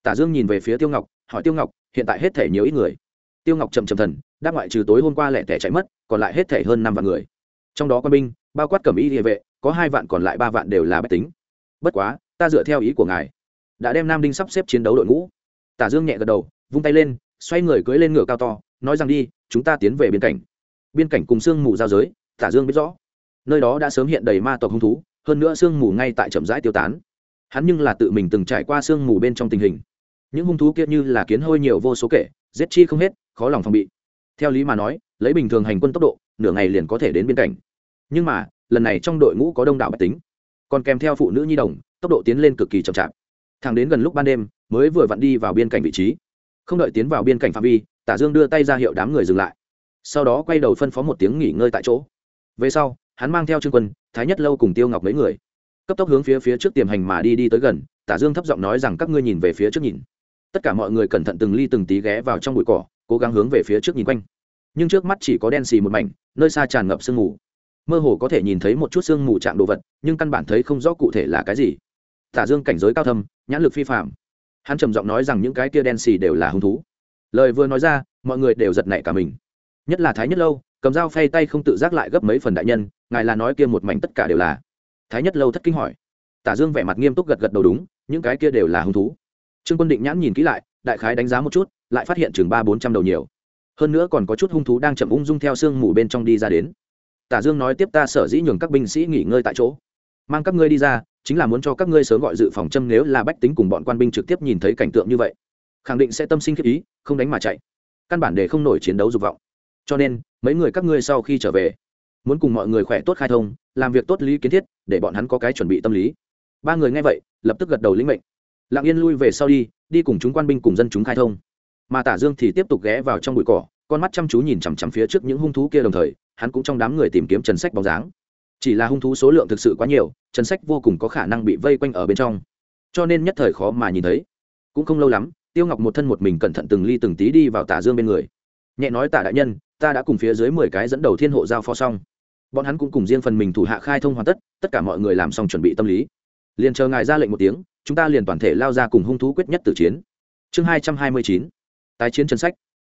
Tả dương nhìn về phía tiêu ngọc, hỏi tiêu ngọc hiện tại hết thể nhiều ít người. Tiêu ngọc chậm chậm thần, đáp ngoại trừ tối hôm qua lẻ tẻ chạy mất, còn lại hết thể hơn năm vạn người. Trong đó quân binh, bao quát cầm y địa vệ, có hai vạn còn lại ba vạn đều là bách tính. Bất quá, ta dựa theo ý của ngài, đã đem nam đinh sắp xếp chiến đấu đội ngũ. Tả dương nhẹ gật đầu, vung tay lên, xoay người cưỡi lên ngựa cao to, nói rằng đi, chúng ta tiến về biên cảnh. Biên cảnh cùng sương mù giao giới, tả dương biết rõ. Nơi đó đã sớm hiện đầy ma tộc hung thú, hơn nữa sương mù ngay tại chậm rãi tiêu tán. Hắn nhưng là tự mình từng trải qua sương mù bên trong tình hình những hung thú kia như là kiến hôi nhiều vô số kể, giết chi không hết, khó lòng phòng bị. Theo lý mà nói, lấy bình thường hành quân tốc độ, nửa ngày liền có thể đến biên cảnh nhưng mà, lần này trong đội ngũ có đông đảo bách tính. Còn kèm theo phụ nữ nhi đồng, tốc độ tiến lên cực kỳ chậm chạp. Thẳng đến gần lúc ban đêm, mới vừa vặn đi vào biên cảnh vị trí. Không đợi tiến vào biên cảnh phạm vi, tả dương đưa tay ra hiệu đám người dừng lại. Sau đó quay đầu phân phó một tiếng nghỉ ngơi tại chỗ. Về sau, hắn mang theo trương quân, thái nhất lâu cùng tiêu ngọc mấy người, cấp tốc hướng phía phía trước tiềm hành mà đi đi tới gần. Tả dương thấp giọng nói rằng, các ngươi nhìn về phía trước nhìn tất cả mọi người cẩn thận từng ly từng tí ghé vào trong bụi cỏ, cố gắng hướng về phía trước nhìn quanh. Nhưng trước mắt chỉ có đen xì một mảnh, nơi xa tràn ngập sương mù. Mơ hồ có thể nhìn thấy một chút sương mù chạm đồ vật, nhưng căn bản thấy không rõ cụ thể là cái gì. Tả dương cảnh giới cao thâm, nhãn lực phi phạm hắn trầm giọng nói rằng những cái kia đen xì đều là hung thú. Lời vừa nói ra, mọi người đều giật nảy cả mình. Nhất là thái nhất lâu, cầm dao phay tay không tự giác lại gấp mấy phần đại nhân, ngài là nói kia một mảnh tất cả đều là. Thái nhất lâu thất kinh hỏi. Tả dương vẻ mặt nghiêm túc gật gật đầu đúng, những cái kia đều là hung thú trương quân định nhãn nhìn kỹ lại, đại khái đánh giá một chút, lại phát hiện chừng ba bốn trăm đầu nhiều. Hơn nữa còn có chút hung thú đang chậm ung dung theo sương mù bên trong đi ra đến. Tả dương nói tiếp ta sở dĩ nhường các binh sĩ nghỉ ngơi tại chỗ. Mang các ngươi đi ra, chính là muốn cho các ngươi sớm gọi dự phòng châm nếu là bách tính cùng bọn quan binh trực tiếp nhìn thấy cảnh tượng như vậy. Khẳng định sẽ tâm sinh khiếp ý, không đánh mà chạy. Căn bản để không nổi chiến đấu dục vọng. Cho nên, mấy người các ngươi sau khi trở về, muốn cùng mọi người khỏe tốt khai thông, làm việc tốt lý kiến thiết, để bọn hắn có cái chuẩn bị tâm lý. Ba người nghe vậy, lập tức gật đầu lĩnh mệnh lặng yên lui về sau đi đi cùng chúng quan binh cùng dân chúng khai thông. Mà tả dương thì tiếp tục ghé vào trong bụi cỏ, con mắt chăm chú nhìn chằm chằm phía trước những hung thú kia đồng thời, hắn cũng trong đám người tìm kiếm trần sách bóng dáng. Chỉ là hung thú số lượng thực sự quá nhiều, trần sách vô cùng có khả năng bị vây quanh ở bên trong. Cho nên nhất thời khó mà nhìn thấy. Cũng không lâu lắm, tiêu ngọc một thân một mình cẩn thận từng ly từng tí đi vào tả dương bên người. Nhẹ nói, tả đại nhân, ta đã cùng phía dưới mười cái dẫn đầu thiên hộ giao phó xong. Bọn hắn cũng cùng riêng phần mình thủ hạ khai thông hoàn tất tất cả mọi người làm xong chuẩn bị tâm lý. Liền chờ ngài ra lệnh một tiếng chúng ta liền toàn thể lao ra cùng hung thú quyết nhất tử chiến. Chương hai trăm hai mươi chín, tái chiến trần sách.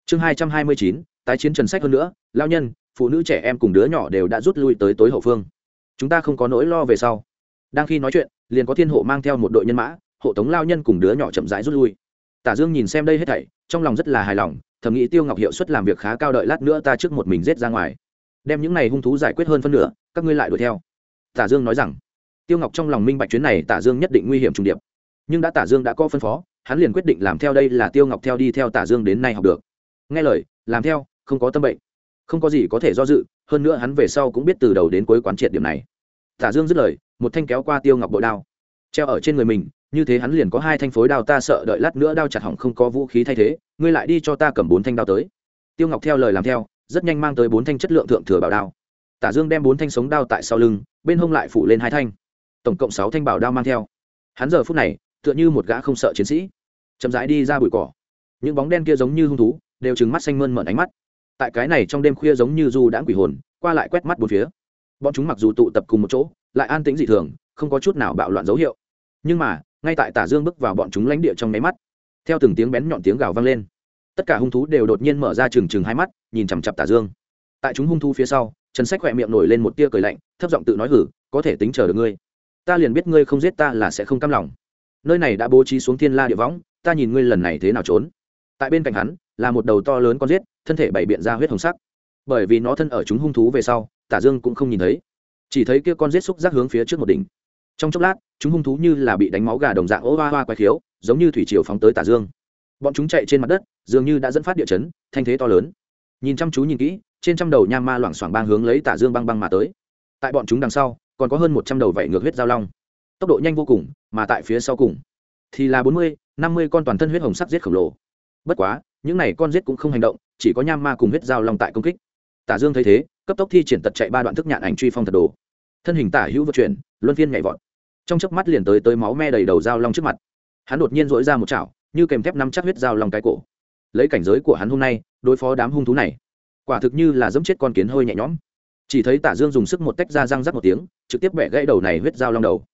Chương hai trăm hai mươi chín, tái chiến trần sách hơn nữa, lao nhân, phụ nữ trẻ em cùng đứa nhỏ đều đã rút lui tới tối hậu phương. Chúng ta không có nỗi lo về sau. Đang khi nói chuyện, liền có thiên hộ mang theo một đội nhân mã, hộ tống lao nhân cùng đứa nhỏ chậm rãi rút lui. Tả dương nhìn xem đây hết thảy, trong lòng rất là hài lòng, thầm nghĩ tiêu ngọc hiệu suất làm việc khá cao đợi lát nữa ta trước một mình rết ra ngoài. Đem những này hung thú giải quyết hơn phân nửa, các ngươi lại đuổi theo. Tả dương nói rằng tiêu ngọc trong lòng minh bạch chuyến này tả dương nhất định nguy hiểm trùng điệp. Nhưng đã tả dương đã có phân phó, hắn liền quyết định làm theo đây là tiêu ngọc theo đi theo tả dương đến nay học được. Nghe lời, làm theo, không có tâm bệnh. Không có gì có thể do dự, hơn nữa hắn về sau cũng biết từ đầu đến cuối quán triệt điểm này. Tả dương dứt lời, một thanh kéo qua tiêu ngọc bội đao. Treo ở trên người mình, như thế hắn liền có hai thanh phối đao, ta sợ đợi lát nữa đao chặt hỏng không có vũ khí thay thế, ngươi lại đi cho ta cầm bốn thanh đao tới. Tiêu ngọc theo lời làm theo, rất nhanh mang tới bốn thanh chất lượng thượng thừa bảo đao. Tả dương đem bốn thanh sống đao tại sau lưng, bên hông lại phủ lên hai thanh tổng cộng sáu thanh bảo đao mang theo. Hắn giờ phút này, tựa như một gã không sợ chiến sĩ. Chậm rãi đi ra bụi cỏ. Những bóng đen kia giống như hung thú, đều trừng mắt xanh mơn mởn ánh mắt. Tại cái này trong đêm khuya giống như du đãng quỷ hồn, qua lại quét mắt bốn phía. Bọn chúng mặc dù tụ tập cùng một chỗ, lại an tĩnh dị thường, không có chút nào bạo loạn dấu hiệu. Nhưng mà, ngay tại tả dương bước vào bọn chúng lãnh địa trong máy mắt, theo từng tiếng bén nhọn tiếng gào vang lên, tất cả hung thú đều đột nhiên mở ra trừng trừng hai mắt, nhìn chằm chặp tả dương. Tại chúng hung thú phía sau, trần sách khỏe miệng nổi lên một tia cười lạnh, thấp giọng tự nói, hử, có thể tính chờ được ngươi ta liền biết ngươi không giết ta là sẽ không cam lòng. Nơi này đã bố trí xuống thiên la địa võng, ta nhìn ngươi lần này thế nào trốn. Tại bên cạnh hắn, là một đầu to lớn con giết, thân thể bảy biện ra huyết hồng sắc. Bởi vì nó thân ở chúng hung thú về sau, tả dương cũng không nhìn thấy. Chỉ thấy kia con giết xúc giác hướng phía trước một đỉnh. Trong chốc lát, chúng hung thú như là bị đánh máu gà đồng dạng ố hoa hoa quay khiếu, giống như thủy triều phóng tới tả dương. Bọn chúng chạy trên mặt đất, dường như đã dẫn phát địa chấn, thanh thế to lớn. Nhìn chăm chú nhìn kỹ, trên trăm đầu nham ma loảng xoảng bang hướng lấy tả dương băng băng mà tới. Tại bọn chúng đằng sau còn có hơn một trăm đầu vảy ngược huyết giao long. Tốc độ nhanh vô cùng, mà tại phía sau cùng thì là bốn mươi, năm mươi con toàn thân huyết hồng sắc giết khổng lồ. Bất quá, những này con giết cũng không hành động, chỉ có nham ma cùng huyết giao long tại công kích. Tả dương thấy thế, cấp tốc thi triển tật chạy ba đoạn thức nhạn ảnh truy phong thật đồ. Thân hình tả hữu vận chuyển, luân phiên nhảy vọt. Trong chớp mắt liền tới tới máu me đầy đầu dao long trước mặt. Hắn đột nhiên dỗi ra một chảo, như kèm thép nắm chắc huyết dao long cái cổ. Lấy cảnh giới của hắn hôm nay, đối phó đám hung thú này. Quả thực như là dẫm chết con kiến hơi nhẹ nhõm chỉ thấy tả dương dùng sức một tách ra răng rắc một tiếng, trực tiếp bẻ gãy đầu này huyết dao long đầu.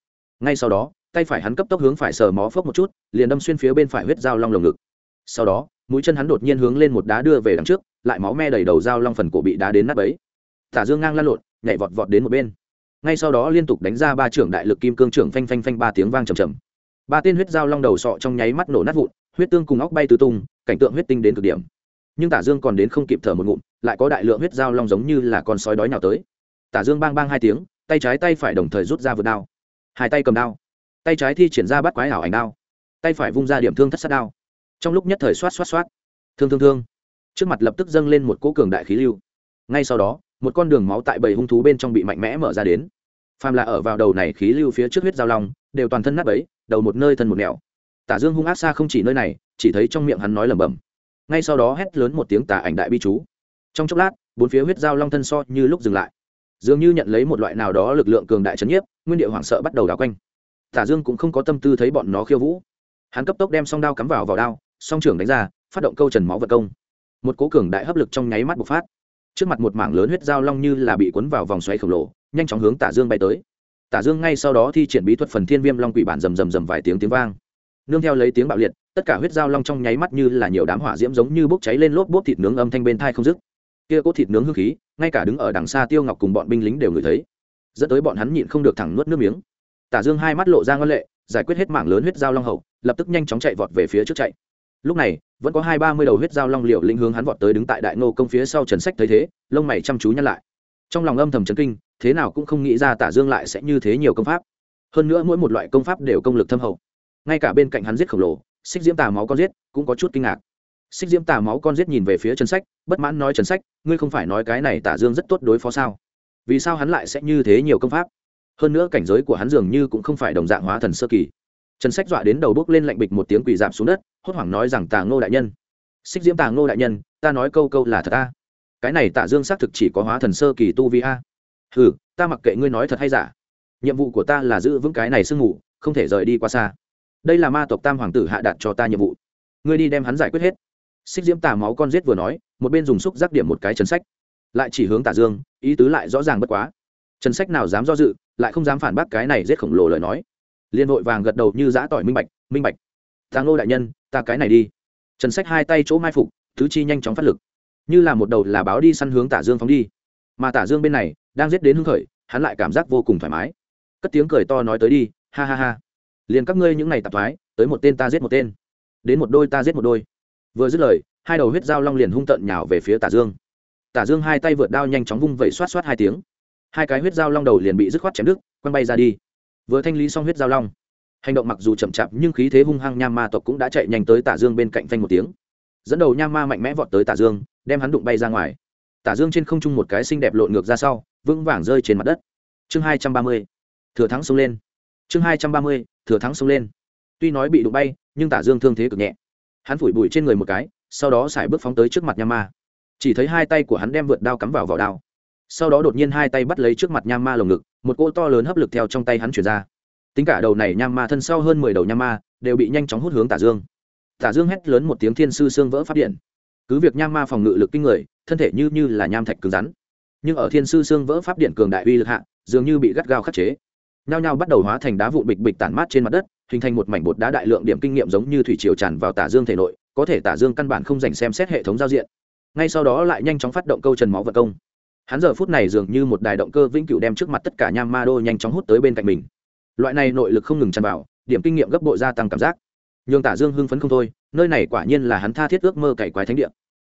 Ngay sau đó, tay phải hắn cấp tốc hướng phải sờ mó phốc một chút, liền đâm xuyên phía bên phải huyết dao long lồng ngực. Sau đó, mũi chân hắn đột nhiên hướng lên một đá đưa về đằng trước, lại máu me đầy đầu dao long phần cổ bị đá đến nắp ấy tả dương ngang lăn lộn, nhảy vọt vọt đến một bên. Ngay sau đó liên tục đánh ra ba trưởng đại lực kim cương trưởng phanh phanh phanh ba tiếng vang trầm trầm. Ba tên huyết dao long đầu sọ trong nháy mắt nổ nát vụn, huyết tương cùng óc bay tứ tung, cảnh tượng huyết tinh đến cực điểm nhưng tả dương còn đến không kịp thở một ngụm, lại có đại lượng huyết dao long giống như là con sói đói nào tới. Tả dương bang bang hai tiếng, tay trái tay phải đồng thời rút ra vượt đao. Hai tay cầm đao. Tay trái thi triển ra bắt quái hảo ảnh đao. Tay phải vung ra điểm thương thất sát đao. Trong lúc nhất thời xoát xoát xoát. Thương thương thương. Trước mặt lập tức dâng lên một cỗ cường đại khí lưu. Ngay sau đó, một con đường máu tại bầy hung thú bên trong bị mạnh mẽ mở ra đến. Phàm là ở vào đầu này khí lưu phía trước huyết giao long, đều toàn thân nát bấy, đầu một nơi thân một nẻo. Tả dương hung ác xa không chỉ nơi này, chỉ thấy trong miệng hắn nói lẩm bẩm ngay sau đó hét lớn một tiếng tả ảnh đại bi chú. Trong chốc lát, bốn phía huyết giao long thân so như lúc dừng lại. Dường như nhận lấy một loại nào đó lực lượng cường đại chấn nhiếp, nguyên địa hoảng sợ bắt đầu đảo quanh. Tả dương cũng không có tâm tư thấy bọn nó khiêu vũ. Hắn cấp tốc đem song đao cắm vào vào đao, song trưởng đánh ra, phát động câu trần máu vật công. Một cố cường đại hấp lực trong nháy mắt bộc phát. Trước mặt một mảng lớn huyết dao long như là bị cuốn vào vòng xoáy khổng lồ, nhanh chóng hướng tả dương bay tới. Tả dương ngay sau đó thi triển bí thuật phần thiên viêm long quỷ bản rầm rầm rầm vài tiếng tiếng vang. Nương theo lấy tiếng bạo liệt tất cả huyết dao long trong nháy mắt như là nhiều đám hỏa diễm giống như bốc cháy lên lốp bốp thịt nướng âm thanh bên thai không dứt. Kia cốt thịt nướng hương khí, ngay cả đứng ở đằng xa tiêu ngọc cùng bọn binh lính đều ngửi thấy, dẫn tới bọn hắn nhịn không được thẳng nuốt nước miếng. Tả dương hai mắt lộ ra ngân lệ, giải quyết hết mảng lớn huyết dao long hậu, lập tức nhanh chóng chạy vọt về phía trước chạy. Lúc này, vẫn có hai ba mươi đầu huyết dao long liều lĩnh hướng hắn vọt tới đứng tại đại ngô công phía sau trần sách thấy thế, lông mày chăm chú nhăn lại. Trong lòng âm thầm chấn kinh, thế nào cũng không nghĩ ra tả dương lại sẽ như thế nhiều công pháp. Hơn nữa mỗi một loại công pháp đều công lực thâm hậu. Ngay cả bên cạnh hắn giết khổng lồ xích diễm tà máu con giết, cũng có chút kinh ngạc. Xích diễm tà máu con giết nhìn về phía trần sách, bất mãn nói, trần sách, ngươi không phải nói cái này tả dương rất tốt đối phó sao? Vì sao hắn lại sẽ như thế nhiều công pháp? Hơn nữa cảnh giới của hắn dường như cũng không phải đồng dạng hóa thần sơ kỳ. Trần sách dọa đến đầu bước lên lạnh bịch một tiếng quỳ giảm xuống đất, hốt hoảng nói rằng, tà ngô đại nhân, xích diễm tà ngô đại nhân, ta nói câu câu là thật a. Cái này Tả dương xác thực chỉ có hóa thần sơ kỳ tu vi a. Ừ ta mặc kệ ngươi nói thật hay giả. Nhiệm vụ của ta là giữ vững cái này sương ngủ không thể rời đi qua xa đây là ma tộc tam hoàng tử hạ đạt cho ta nhiệm vụ. Ngươi đi đem hắn giải quyết hết. Xích diễm tà máu con giết vừa nói, một bên dùng xúc giác điểm một cái chân sách. Lại chỉ hướng tả dương, ý tứ lại rõ ràng bất quá. Trần sách nào dám do dự, lại không dám phản bác cái này giết khổng lồ lời nói. Liên hội vàng gật đầu như giã tỏi minh bạch minh bạch. Tàng ngô đại nhân, ta cái này đi. Trần sách hai tay chỗ mai phục tứ chi nhanh chóng phát lực. Như là một đầu là báo đi săn hướng tả dương phóng đi. Mà tả dương bên này, đang giết đến hưng khởi, hắn lại cảm giác vô cùng thoải mái. Cất tiếng cười to nói tới đi, ha ha ha liền các ngươi những ngày tạp thoái, tới một tên ta giết một tên, đến một đôi ta giết một đôi. Vừa dứt lời, hai đầu huyết dao long liền hung tợn nhào về phía tả dương. Tả dương hai tay vượt đao nhanh chóng vung vẩy xoát xoát hai tiếng. Hai cái huyết dao long đầu liền bị dứt khoát chém đứt, quăng bay ra đi. Vừa thanh lý xong huyết dao long, hành động mặc dù chậm chạp nhưng khí thế hung hăng nham ma tộc cũng đã chạy nhanh tới tả dương bên cạnh phanh một tiếng. Dẫn đầu nham ma mạnh mẽ vọt tới tả dương, đem hắn đụng bay ra ngoài. Tả dương trên không trung một cái xinh đẹp lộn ngược ra sau, vững vàng rơi trên mặt đất. Chương hai trăm ba mươi, thừa thắng xông lên. Chương hai trăm ba mươi thừa thắng xông lên. Tuy nói bị đụng bay, nhưng tả dương thương thế cực nhẹ. Hắn phủi bụi trên người một cái, sau đó xài bước phóng tới trước mặt nham ma chỉ thấy hai tay của hắn đem vượt đao cắm vào vỏ đao. Sau đó đột nhiên hai tay bắt lấy trước mặt nham ma lồng ngực, một cỗ to lớn hấp lực theo trong tay hắn chuyển ra. Tính cả đầu này nham ma thân sau hơn mười đầu nham ma đều bị nhanh chóng hút hướng tả dương. Tả dương hét lớn một tiếng thiên sư xương vỡ phát điện. Cứ việc nham ma phòng ngự lực kinh người, thân thể như như là nham thạch cứng rắn. Nhưng ở thiên sư xương vỡ pháp điện cường đại uy lực hạ, dường như bị gắt gao khắc chế nhao nhao bắt đầu hóa thành đá vụn bịch bịch tản mát trên mặt đất, hình thành một mảnh bột đá đại lượng điểm kinh nghiệm giống như thủy triều tràn vào tả dương thể nội, có thể tả dương căn bản không dành xem xét hệ thống giao diện. Ngay sau đó lại nhanh chóng phát động câu trần máu vật công. Hắn giờ phút này dường như một đài động cơ vĩnh cửu đem trước mặt tất cả nham ma đô nhanh chóng hút tới bên cạnh mình. Loại này nội lực không ngừng tràn vào, điểm kinh nghiệm gấp bội gia tăng cảm giác. Nhường tả dương hưng phấn không thôi, nơi này quả nhiên là hắn tha thiết ước mơ cày quái thánh địa.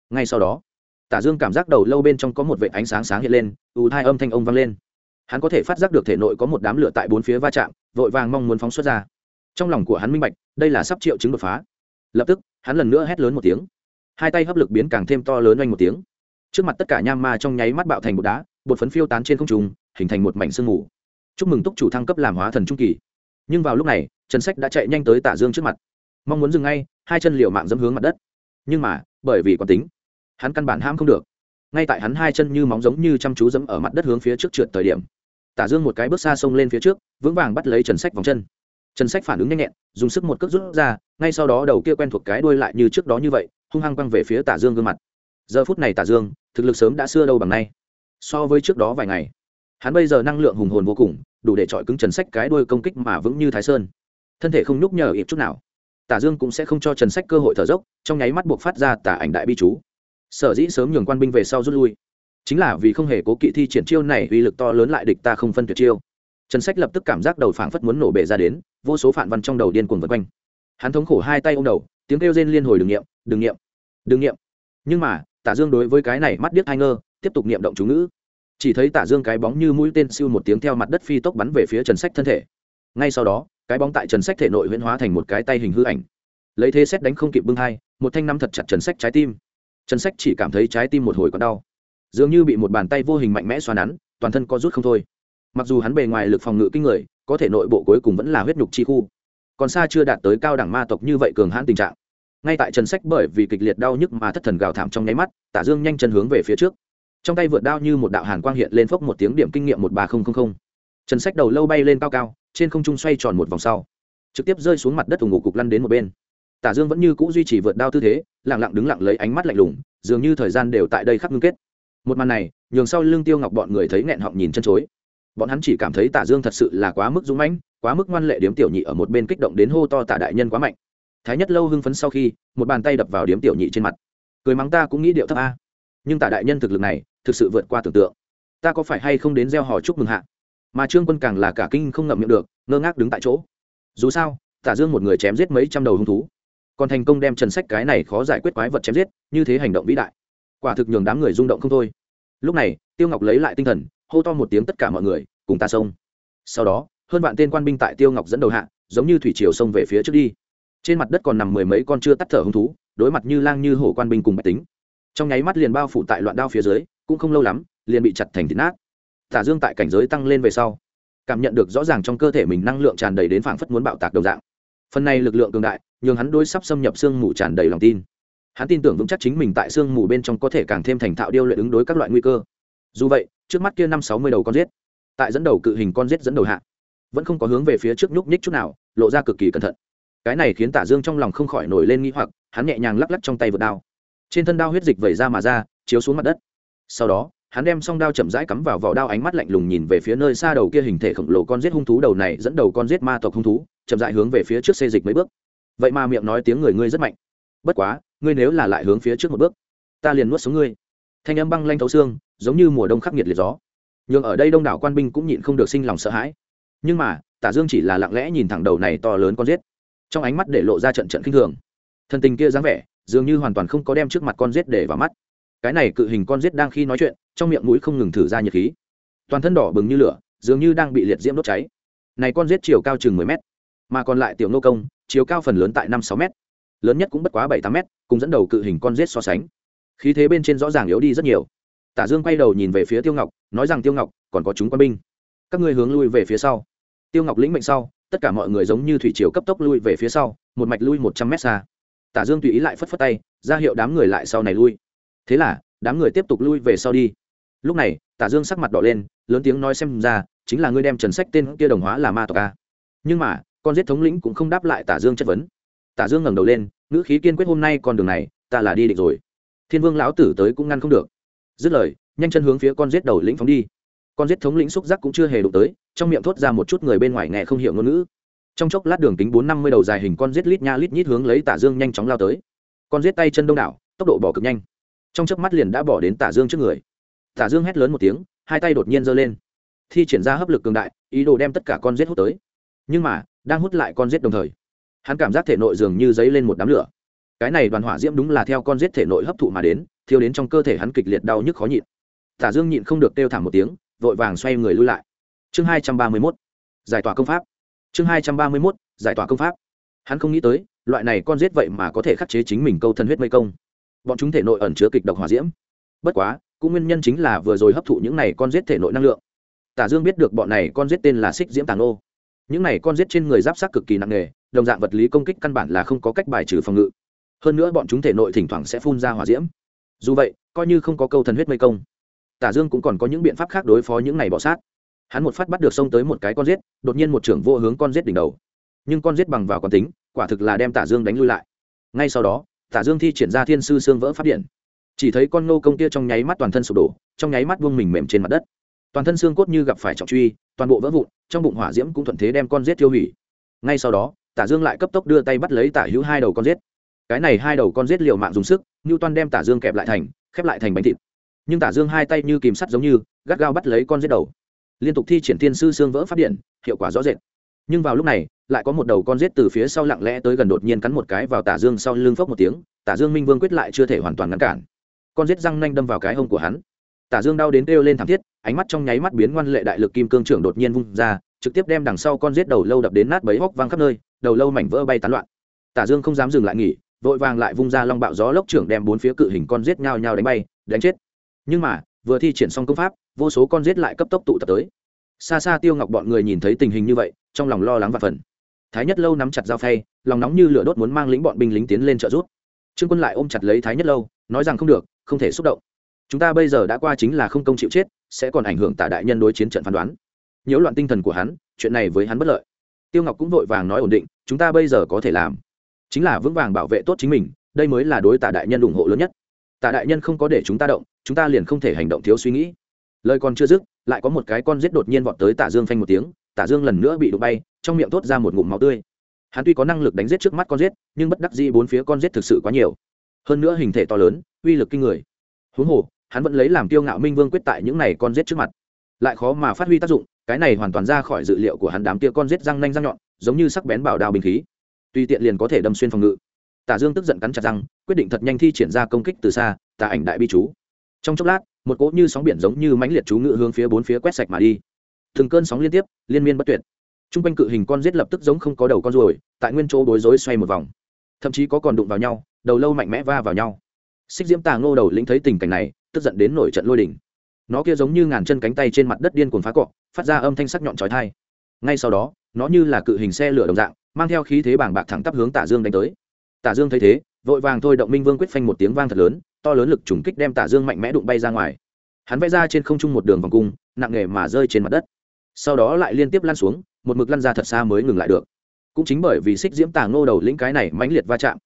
Ngay sau đó, tả dương cảm giác đầu lâu bên trong có một vệ ánh sáng sáng hiện lên, ù thai âm thanh ông vang lên hắn có thể phát giác được thể nội có một đám lửa tại bốn phía va chạm, vội vàng mong muốn phóng xuất ra. Trong lòng của hắn minh bạch, đây là sắp triệu chứng đột phá. Lập tức, hắn lần nữa hét lớn một tiếng. Hai tay hấp lực biến càng thêm to lớn oanh một tiếng. Trước mặt tất cả nham ma trong nháy mắt bạo thành một đá, bột phấn phiêu tán trên không trùng hình thành một mảnh sương mù. Chúc mừng túc chủ thăng cấp làm hóa thần trung kỳ. Nhưng vào lúc này, trần sách đã chạy nhanh tới tả dương trước mặt. Mong muốn dừng ngay, hai chân liều mạng dẫm hướng mặt đất. Nhưng mà, bởi vì quán tính, hắn căn bản ham không được ngay tại hắn hai chân như móng giống như chăm chú dẫm ở mặt đất hướng phía trước trượt thời điểm. Tả dương một cái bước xa xông lên phía trước, vững vàng bắt lấy trần sách vòng chân. Trần sách phản ứng nhanh nhẹn, dùng sức một cước rút ra, ngay sau đó đầu kia quen thuộc cái đuôi lại như trước đó như vậy, hung hăng quăng về phía tả dương gương mặt. Giờ phút này tả dương, thực lực sớm đã xưa đâu bằng nay. So với trước đó vài ngày, hắn bây giờ năng lượng hùng hồn vô cùng, đủ để chọi cứng trần sách cái đuôi công kích mà vững như thái sơn. Thân thể không nhúc nhờ ịp chút nào. Tả dương cũng sẽ không cho trần sách cơ hội thở dốc, trong nháy mắt buộc phát ra tả ảnh đại bi chú sở dĩ sớm nhường quan binh về sau rút lui. Chính là vì không hề cố kỵ thi triển chiêu này, uy lực to lớn lại địch ta không phân tuyệt chiêu. Trần sách lập tức cảm giác đầu phảng phất muốn nổ bể ra đến, vô số phản văn trong đầu điên cuồng vật quanh. Hắn thống khổ hai tay ô m đầu, tiếng kêu rên liên hồi đừng nghiệm đừng nghiệm đừng nghiệm nhưng mà, tả dương đối với cái này mắt biết ai ngơ, tiếp tục niệm động chú ngữ. Chỉ thấy tả dương cái bóng như mũi tên siêu một tiếng theo mặt đất phi tốc bắn về phía trần sách thân thể. Ngay sau đó, cái bóng tại trần sách thể nội huyễn hóa thành một cái tay hình hư ảnh. Lấy thế xét đánh không kịp bưng hai, một thanh năm thật chặt trần sách trái tim trần sách chỉ cảm thấy trái tim một hồi còn đau. Dường như bị một bàn tay vô hình mạnh mẽ xoa nắn, toàn thân co rút không thôi. Mặc dù hắn bề ngoài lực phòng ngự kinh người, có thể nội bộ cuối cùng vẫn là huyết nhục chi khu. Còn xa chưa đạt tới cao đẳng ma tộc như vậy cường hãn tình trạng. Ngay tại trần sách bởi vì kịch liệt đau nhức mà thất thần gào thảm trong nháy mắt, tả dương nhanh chân hướng về phía trước. Trong tay vượt đao như một đạo hàn quang hiện lên phốc một tiếng điểm kinh nghiệm một ba nghìn trần sách đầu lâu bay lên cao cao, trên không trung xoay tròn một vòng sau. Trực tiếp rơi xuống mặt đất ủng ngủ cục lăn đến một bên tả dương vẫn như cũ duy trì vượt đao tư thế lẳng lặng đứng lặng lấy ánh mắt lạnh lùng, dường như thời gian đều tại đây khắc ngưng kết. Một màn này, nhường sau lưng tiêu ngọc bọn người thấy nghẹn họng nhìn chân chối. Bọn hắn chỉ cảm thấy tả dương thật sự là quá mức dũng mãnh, quá mức ngoan lệ điếm tiểu nhị ở một bên kích động đến hô to tả đại nhân quá mạnh. Thái nhất lâu hưng phấn sau khi, một bàn tay đập vào điếm tiểu nhị trên mặt. Cười mắng ta cũng nghĩ điệu thấp a. Nhưng tả đại nhân thực lực này, thực sự vượt qua tưởng tượng. Ta có phải hay không đến gieo hò chúc mừng hạ? Mà trương quân càng là cả kinh không ngậm miệng được, ngơ ngác đứng tại chỗ. Dù sao, tả dương một người chém giết mấy trăm đầu hung thú còn thành công đem trần sách cái này khó giải quyết quái vật chém giết, như thế hành động vĩ đại. Quả thực nhường đám người rung động không thôi. Lúc này, tiêu ngọc lấy lại tinh thần, hô to một tiếng tất cả mọi người, cùng ta xông. Sau đó, hơn vạn tên quan binh tại tiêu ngọc dẫn đầu hạ, giống như thủy triều sông về phía trước đi. Trên mặt đất còn nằm mười mấy con chưa tắt thở hung thú, đối mặt như lang như hổ quan binh cùng máy tính. Trong nháy mắt liền bao phủ tại loạn đao phía dưới, cũng không lâu lắm, liền bị chặt thành thịt nát. Tả dương tại cảnh giới tăng lên về sau, cảm nhận được rõ ràng trong cơ thể mình năng lượng tràn đầy đến phảng phất muốn bạo tạc đầu dạng phần này lực lượng cường đại, nhường hắn đối sắp xâm nhập xương mù tràn đầy lòng tin. Hắn tin tưởng vững chắc chính mình tại xương mù bên trong có thể càng thêm thành thạo điêu luyện ứng đối các loại nguy cơ. Dù vậy, trước mắt kia năm sáu mươi đầu con giết, tại dẫn đầu cự hình con giết dẫn đầu hạ, vẫn không có hướng về phía trước nhúc nhích chút nào, lộ ra cực kỳ cẩn thận. Cái này khiến tả dương trong lòng không khỏi nổi lên nghi hoặc, hắn nhẹ nhàng lắc lắc trong tay vượt đao. Trên thân đao huyết dịch vẩy ra mà ra, chiếu xuống mặt đất. Sau đó, hắn đem song đao chậm rãi cắm vào vỏ đao ánh mắt lạnh lùng nhìn về phía nơi xa đầu kia hình thể khổng lồ con giết hung thú đầu này dẫn đầu con giết ma tộc hung thú chậm rãi hướng về phía trước xê dịch mấy bước. Vậy mà miệng nói tiếng người ngươi rất mạnh. Bất quá, ngươi nếu là lại hướng phía trước một bước, ta liền nuốt xuống ngươi. Thanh âm băng lanh thấu xương, giống như mùa đông khắc nghiệt liệt gió. Nhưng ở đây đông đảo quan binh cũng nhịn không được sinh lòng sợ hãi. Nhưng mà, tả dương chỉ là lặng lẽ nhìn thẳng đầu này to lớn con giết. Trong ánh mắt để lộ ra trận trận khinh thường. Thân tình kia dáng vẻ, dường như hoàn toàn không có đem trước mặt con giết để vào mắt. Cái này cự hình con giết đang khi nói chuyện, trong miệng mũi không ngừng thử ra nhiệt khí. Toàn thân đỏ bừng như lửa, dường như đang bị liệt diễm đốt cháy. Này con giết chiều cao chừng mười mét mà còn lại tiểu nô công, chiều cao phần lớn tại năm sáu mét, lớn nhất cũng bất quá bảy tám mét, cùng dẫn đầu cự hình con rết so sánh. Khí thế bên trên rõ ràng yếu đi rất nhiều. Tả dương quay đầu nhìn về phía tiêu ngọc, nói rằng, tiêu ngọc, còn có chúng quân binh. Các ngươi hướng lui về phía sau. Tiêu ngọc lĩnh mệnh sau, tất cả mọi người giống như thủy triều cấp tốc lui về phía sau, một mạch lui một trăm mét xa. Tả dương tùy ý lại phất phất tay, ra hiệu đám người lại sau này lui. Thế là, đám người tiếp tục lui về sau đi. Lúc này, tả dương sắc mặt đỏ lên, lớn tiếng nói xem ra, chính là ngươi đem trần sách tên kia đồng hóa là ma tộc a. Nhưng mà con giết thống lĩnh cũng không đáp lại tả dương chất vấn. Tả dương ngẩng đầu lên, ngữ khí kiên quyết hôm nay con đường này, ta là đi định rồi. Thiên vương lão tử tới cũng ngăn không được. Dứt lời, nhanh chân hướng phía con giết đầu lĩnh phóng đi. Con giết thống lĩnh xúc giác cũng chưa hề đụng tới, trong miệng thốt ra một chút người bên ngoài nghe không hiểu ngôn ngữ. Trong chốc lát đường kính bốn năm mươi đầu dài hình con giết lít nha lít nhít hướng lấy tả dương nhanh chóng lao tới. Con giết tay chân đông đảo, tốc độ bỏ cực nhanh. Trong chớp mắt liền đã bỏ đến tả dương trước người. Tả dương hét lớn một tiếng, hai tay đột nhiên giơ lên. Thi triển ra hấp lực cường đại, ý đồ đem tất cả con giết hút tới. Nhưng mà đang hút lại con giết đồng thời. Hắn cảm giác thể nội dường như dấy lên một đám lửa. Cái này đoàn hỏa diễm đúng là theo con giết thể nội hấp thụ mà đến, thiêu đến trong cơ thể hắn kịch liệt đau nhức khó nhịn. Tả dương nhịn không được kêu thảm một tiếng, vội vàng xoay người lui lại. Chương hai trăm ba mươi mốt, giải tỏa công pháp. Chương hai trăm ba mươi mốt, giải tỏa công pháp. Hắn không nghĩ tới, loại này con giết vậy mà có thể khắc chế chính mình câu thân huyết mây công. Bọn chúng thể nội ẩn chứa kịch độc hỏa diễm. Bất quá, cũng nguyên nhân chính là vừa rồi hấp thụ những này con giết thể nội năng lượng. Tả dương biết được bọn này con giết tên là xích diễm tàng ô những này con giết trên người giáp sát cực kỳ nặng nề, đồng dạng vật lý công kích căn bản là không có cách bài trừ phòng ngự. Hơn nữa bọn chúng thể nội thỉnh thoảng sẽ phun ra hỏa diễm. Dù vậy, coi như không có câu thần huyết mây công, tả dương cũng còn có những biện pháp khác đối phó những này bọ sát. Hắn một phát bắt được xông tới một cái con giết, đột nhiên một trưởng vô hướng con giết đỉnh đầu. Nhưng con giết bằng vào quán tính, quả thực là đem tả dương đánh lui lại. Ngay sau đó, tả dương thi triển ra thiên sư xương vỡ phát điện. Chỉ thấy con nô công kia trong nháy mắt toàn thân sụp đổ, trong nháy mắt buông mình mềm trên mặt đất toàn thân xương cốt như gặp phải trọng truy, toàn bộ vỡ vụn, trong bụng hỏa diễm cũng thuận thế đem con rết tiêu hủy. Ngay sau đó, tả dương lại cấp tốc đưa tay bắt lấy tả hữu hai đầu con rết. cái này hai đầu con rết liều mạng dùng sức như toan đem tả dương kẹp lại thành, khép lại thành bánh thịt. Nhưng tả dương hai tay như kìm sắt giống như, gắt gao bắt lấy con rết đầu. Liên tục thi triển thiên sư xương vỡ phát điện, hiệu quả rõ rệt. Nhưng vào lúc này, lại có một đầu con rết từ phía sau lặng lẽ tới gần đột nhiên cắn một cái vào tả dương sau lưng phốc một tiếng, tả dương minh vương quyết lại chưa thể hoàn toàn ngăn cản. Con rết răng nanh đâm vào cái hông của hắn tả dương đau đến kêu lên thảm thiết, ánh mắt trong nháy mắt biến ngoan lệ đại lực kim cương trưởng đột nhiên vung ra, trực tiếp đem đằng sau con giết đầu lâu đập đến nát bấy hóc văng khắp nơi, đầu lâu mảnh vỡ bay tán loạn. Tả dương không dám dừng lại nghỉ, vội vàng lại vung ra long bạo gió lốc trưởng đem bốn phía cự hình con giết nhao nhao đánh bay, đánh chết. Nhưng mà, vừa thi triển xong công pháp, vô số con giết lại cấp tốc tụ tập tới. Xa xa tiêu ngọc bọn người nhìn thấy tình hình như vậy, trong lòng lo lắng và phần thái nhất lâu nắm chặt dao phay, lòng nóng như lửa đốt muốn mang lính bọn binh lính tiến lên trợ giúp. Trương quân lại ôm chặt lấy thái nhất lâu, nói rằng không được, không thể xúc động chúng ta bây giờ đã qua chính là không công chịu chết, sẽ còn ảnh hưởng tả đại nhân đối chiến trận phán đoán. Nhiễu loạn tinh thần của hắn, chuyện này với hắn bất lợi. Tiêu ngọc cũng vội vàng nói ổn định, chúng ta bây giờ có thể làm. Chính là vững vàng bảo vệ tốt chính mình, đây mới là đối tả đại nhân ủng hộ lớn nhất. Tả đại nhân không có để chúng ta động, chúng ta liền không thể hành động thiếu suy nghĩ. Lời còn chưa dứt, lại có một cái con giết đột nhiên vọt tới tả dương phanh một tiếng, tả dương lần nữa bị đụng bay, trong miệng thốt ra một ngụm máu tươi. Hắn tuy có năng lực đánh giết trước mắt con giết, nhưng bất đắc dĩ bốn phía con giết thực sự quá nhiều. Hơn nữa hình thể to lớn, uy lực kinh người. Huống hồ hắn vẫn lấy làm kiêu ngạo minh vương quyết tại những này con giết trước mặt. Lại khó mà phát huy tác dụng, cái này hoàn toàn ra khỏi dự liệu của hắn đám kia con giết răng nanh răng nhọn, giống như sắc bén bảo đào bình khí. Tuy tiện liền có thể đâm xuyên phòng ngự. Tả dương tức giận cắn chặt răng, quyết định thật nhanh thi triển ra công kích từ xa Tả ảnh đại bi chú. Trong chốc lát, một cỗ như sóng biển giống như mãnh liệt chú ngự hướng phía bốn phía quét sạch mà đi. Từng cơn sóng liên tiếp, liên miên bất tuyệt. T r u n g quanh cự hình con giết lập tức giống không có đầu con ruồi, tại nguyên chỗ bối rối xoay một vòng. Thậm chí có còn đụng vào nhau, đầu lâu mạnh mẽ va vào nhau. Xích diễm tà ngô đầu lĩnh thấy tình cảnh này tức giận đến nổi trận lôi đỉnh nó kia giống như ngàn chân cánh tay trên mặt đất điên cuồng phá cọ, phát ra âm thanh sắc nhọn trói thai ngay sau đó, nó như là cự hình xe lửa đồng dạng, mang theo khí thế bảng bạc thẳng tắp hướng tả dương đánh tới. Tả dương thấy thế, vội vàng thôi động minh vương quyết phanh một tiếng vang thật lớn, to lớn lực trùng kích đem tả dương mạnh mẽ đụng bay ra ngoài. Hắn vẽ ra trên không trung một đường vòng cung, nặng nghề mà rơi trên mặt đất. Sau đó lại liên tiếp lăn xuống, một mực lăn ra thật xa mới ngừng lại được. Cũng chính bởi vì xích diễm tà ngô đầu lĩnh cái này mãnh liệt va chạm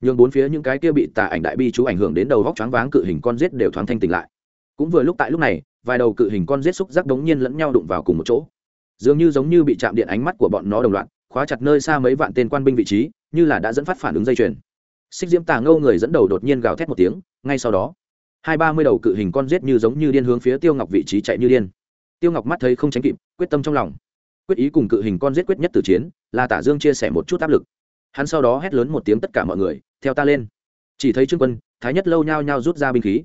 nhường bốn phía những cái kia bị tà ảnh đại bi chú ảnh hưởng đến đầu góc choáng váng cự hình con rết đều thoáng thanh tỉnh lại. Cũng vừa lúc tại lúc này, vài đầu cự hình con rết xúc giác đống nhiên lẫn nhau đụng vào cùng một chỗ. Dường như giống như bị chạm điện ánh mắt của bọn nó đồng loạt, khóa chặt nơi xa mấy vạn tên quan binh vị trí, như là đã dẫn phát phản ứng dây chuyền. Xích diễm tà ngâu người dẫn đầu đột nhiên gào thét một tiếng, ngay sau đó, hai ba mươi đầu cự hình con rết như giống như điên hướng phía tiêu ngọc vị trí chạy như điên. Tiêu ngọc mắt thấy không tránh kịp, quyết tâm trong lòng. Quyết ý cùng cự hình con rết quyết nhất từ chiến, là tả dương chia sẻ một chút áp lực. Hắn sau đó hét lớn một tiếng tất cả mọi người theo ta lên. Chỉ thấy trương quân, thái nhất lâu nhao nhao rút ra binh khí.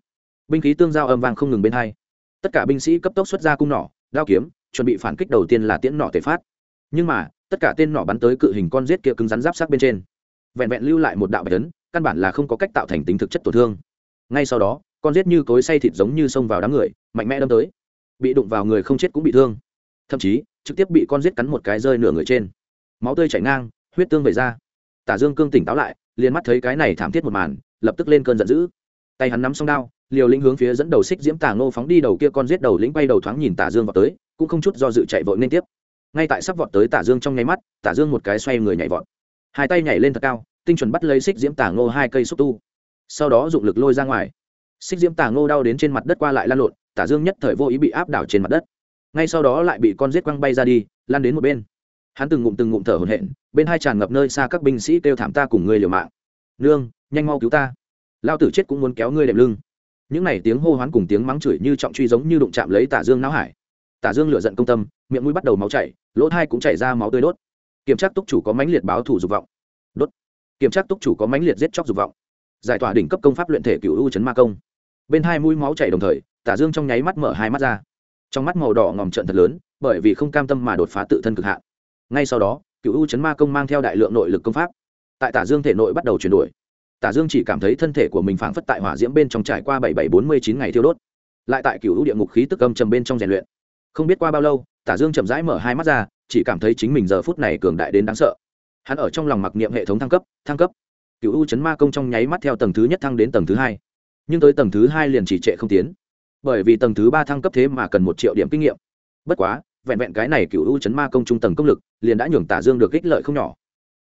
Binh khí tương giao âm vang không ngừng bên hai. Tất cả binh sĩ cấp tốc xuất ra cung nỏ, đao kiếm, chuẩn bị phản kích đầu tiên là tiễn nỏ tề phát. Nhưng mà, tất cả tên nỏ bắn tới cự hình con giết kia cứng rắn giáp sát bên trên. Vẹn vẹn lưu lại một đạo bạch tấn căn bản là không có cách tạo thành tính thực chất tổn thương. Ngay sau đó, con giết như cối say thịt giống như xông vào đám người, mạnh mẽ đâm tới. Bị đụng vào người không chết cũng bị thương. Thậm chí, trực tiếp bị con giết cắn một cái rơi nửa người trên. Máu tươi chảy ngang, huyết tương về ra. Tả dương cương tỉnh táo lại liền mắt thấy cái này thảm thiết một màn, lập tức lên cơn giận dữ. Tay hắn nắm song đao, liều lĩnh hướng phía dẫn đầu xích diễm tà ngô phóng đi đầu kia con giết đầu lĩnh bay đầu thoáng nhìn tả dương vào tới, cũng không chút do dự chạy vội nên tiếp. Ngay tại sắp vọt tới tả dương trong nháy mắt, tả dương một cái xoay người nhảy vọt. Hai tay nhảy lên thật cao, tinh chuẩn bắt lấy xích diễm tà ngô hai cây xúc tu. Sau đó dụng lực lôi ra ngoài. Xích diễm tà ngô đau đến trên mặt đất qua lại lan lộn, tả dương nhất thời vô ý bị áp đảo trên mặt đất. Ngay sau đó lại bị con giết quăng bay ra đi, lan đến một bên. Hắn từng ngụm từng ngụm thở hổn hển bên hai tràn ngập nơi xa các binh sĩ kêu thảm ta cùng ngươi liều mạng. Nương, nhanh mau cứu ta. Lao tử chết cũng muốn kéo ngươi đệm lưng. Những này tiếng hô hoán cùng tiếng mắng chửi như trọng truy giống như đụng chạm lấy tả dương não hải. Tả dương lựa giận công tâm, miệng mũi bắt đầu máu chảy, lỗ thai cũng chảy ra máu tươi đốt. Kiểm tra túc chủ có mãnh liệt báo thủ dục vọng. Đốt. Kiểm tra túc chủ có mãnh liệt giết chóc dục vọng. Giải tỏa đỉnh cấp công pháp luyện thể cựu u chấn ma công. Bên hai mũi máu chảy đồng thời, tả dương trong nháy mắt mở hai mắt ra. Trong mắt màu đỏ ngòm trận thật lớn, bởi vì không cam tâm mà đột phá tự thân cực hạn. Ngay sau đó cựu u chấn ma công mang theo đại lượng nội lực công pháp. Tại tả dương thể nội bắt đầu chuyển đổi. Tả dương chỉ cảm thấy thân thể của mình phảng phất tại hỏa diễm bên trong trải qua bảy bảy bốn mươi chín ngày thiêu đốt. Lại tại cựu u địa ngục khí tức âm trầm bên trong rèn luyện. Không biết qua bao lâu, tả dương chậm rãi mở hai mắt ra, chỉ cảm thấy chính mình giờ phút này cường đại đến đáng sợ. Hắn ở trong lòng mặc niệm hệ thống thăng cấp thăng cấp. Cựu u chấn ma công trong nháy mắt theo tầng thứ nhất thăng đến tầng thứ hai. Nhưng tới tầng thứ hai liền chỉ trệ không tiến. Bởi vì tầng thứ ba thăng cấp thế mà cần một triệu điểm kinh nghiệm. Bất quá vẹn vẹn cái này cựu u chấn ma công trung tầng công lực, liền đã nhường tả dương được ích lợi không nhỏ.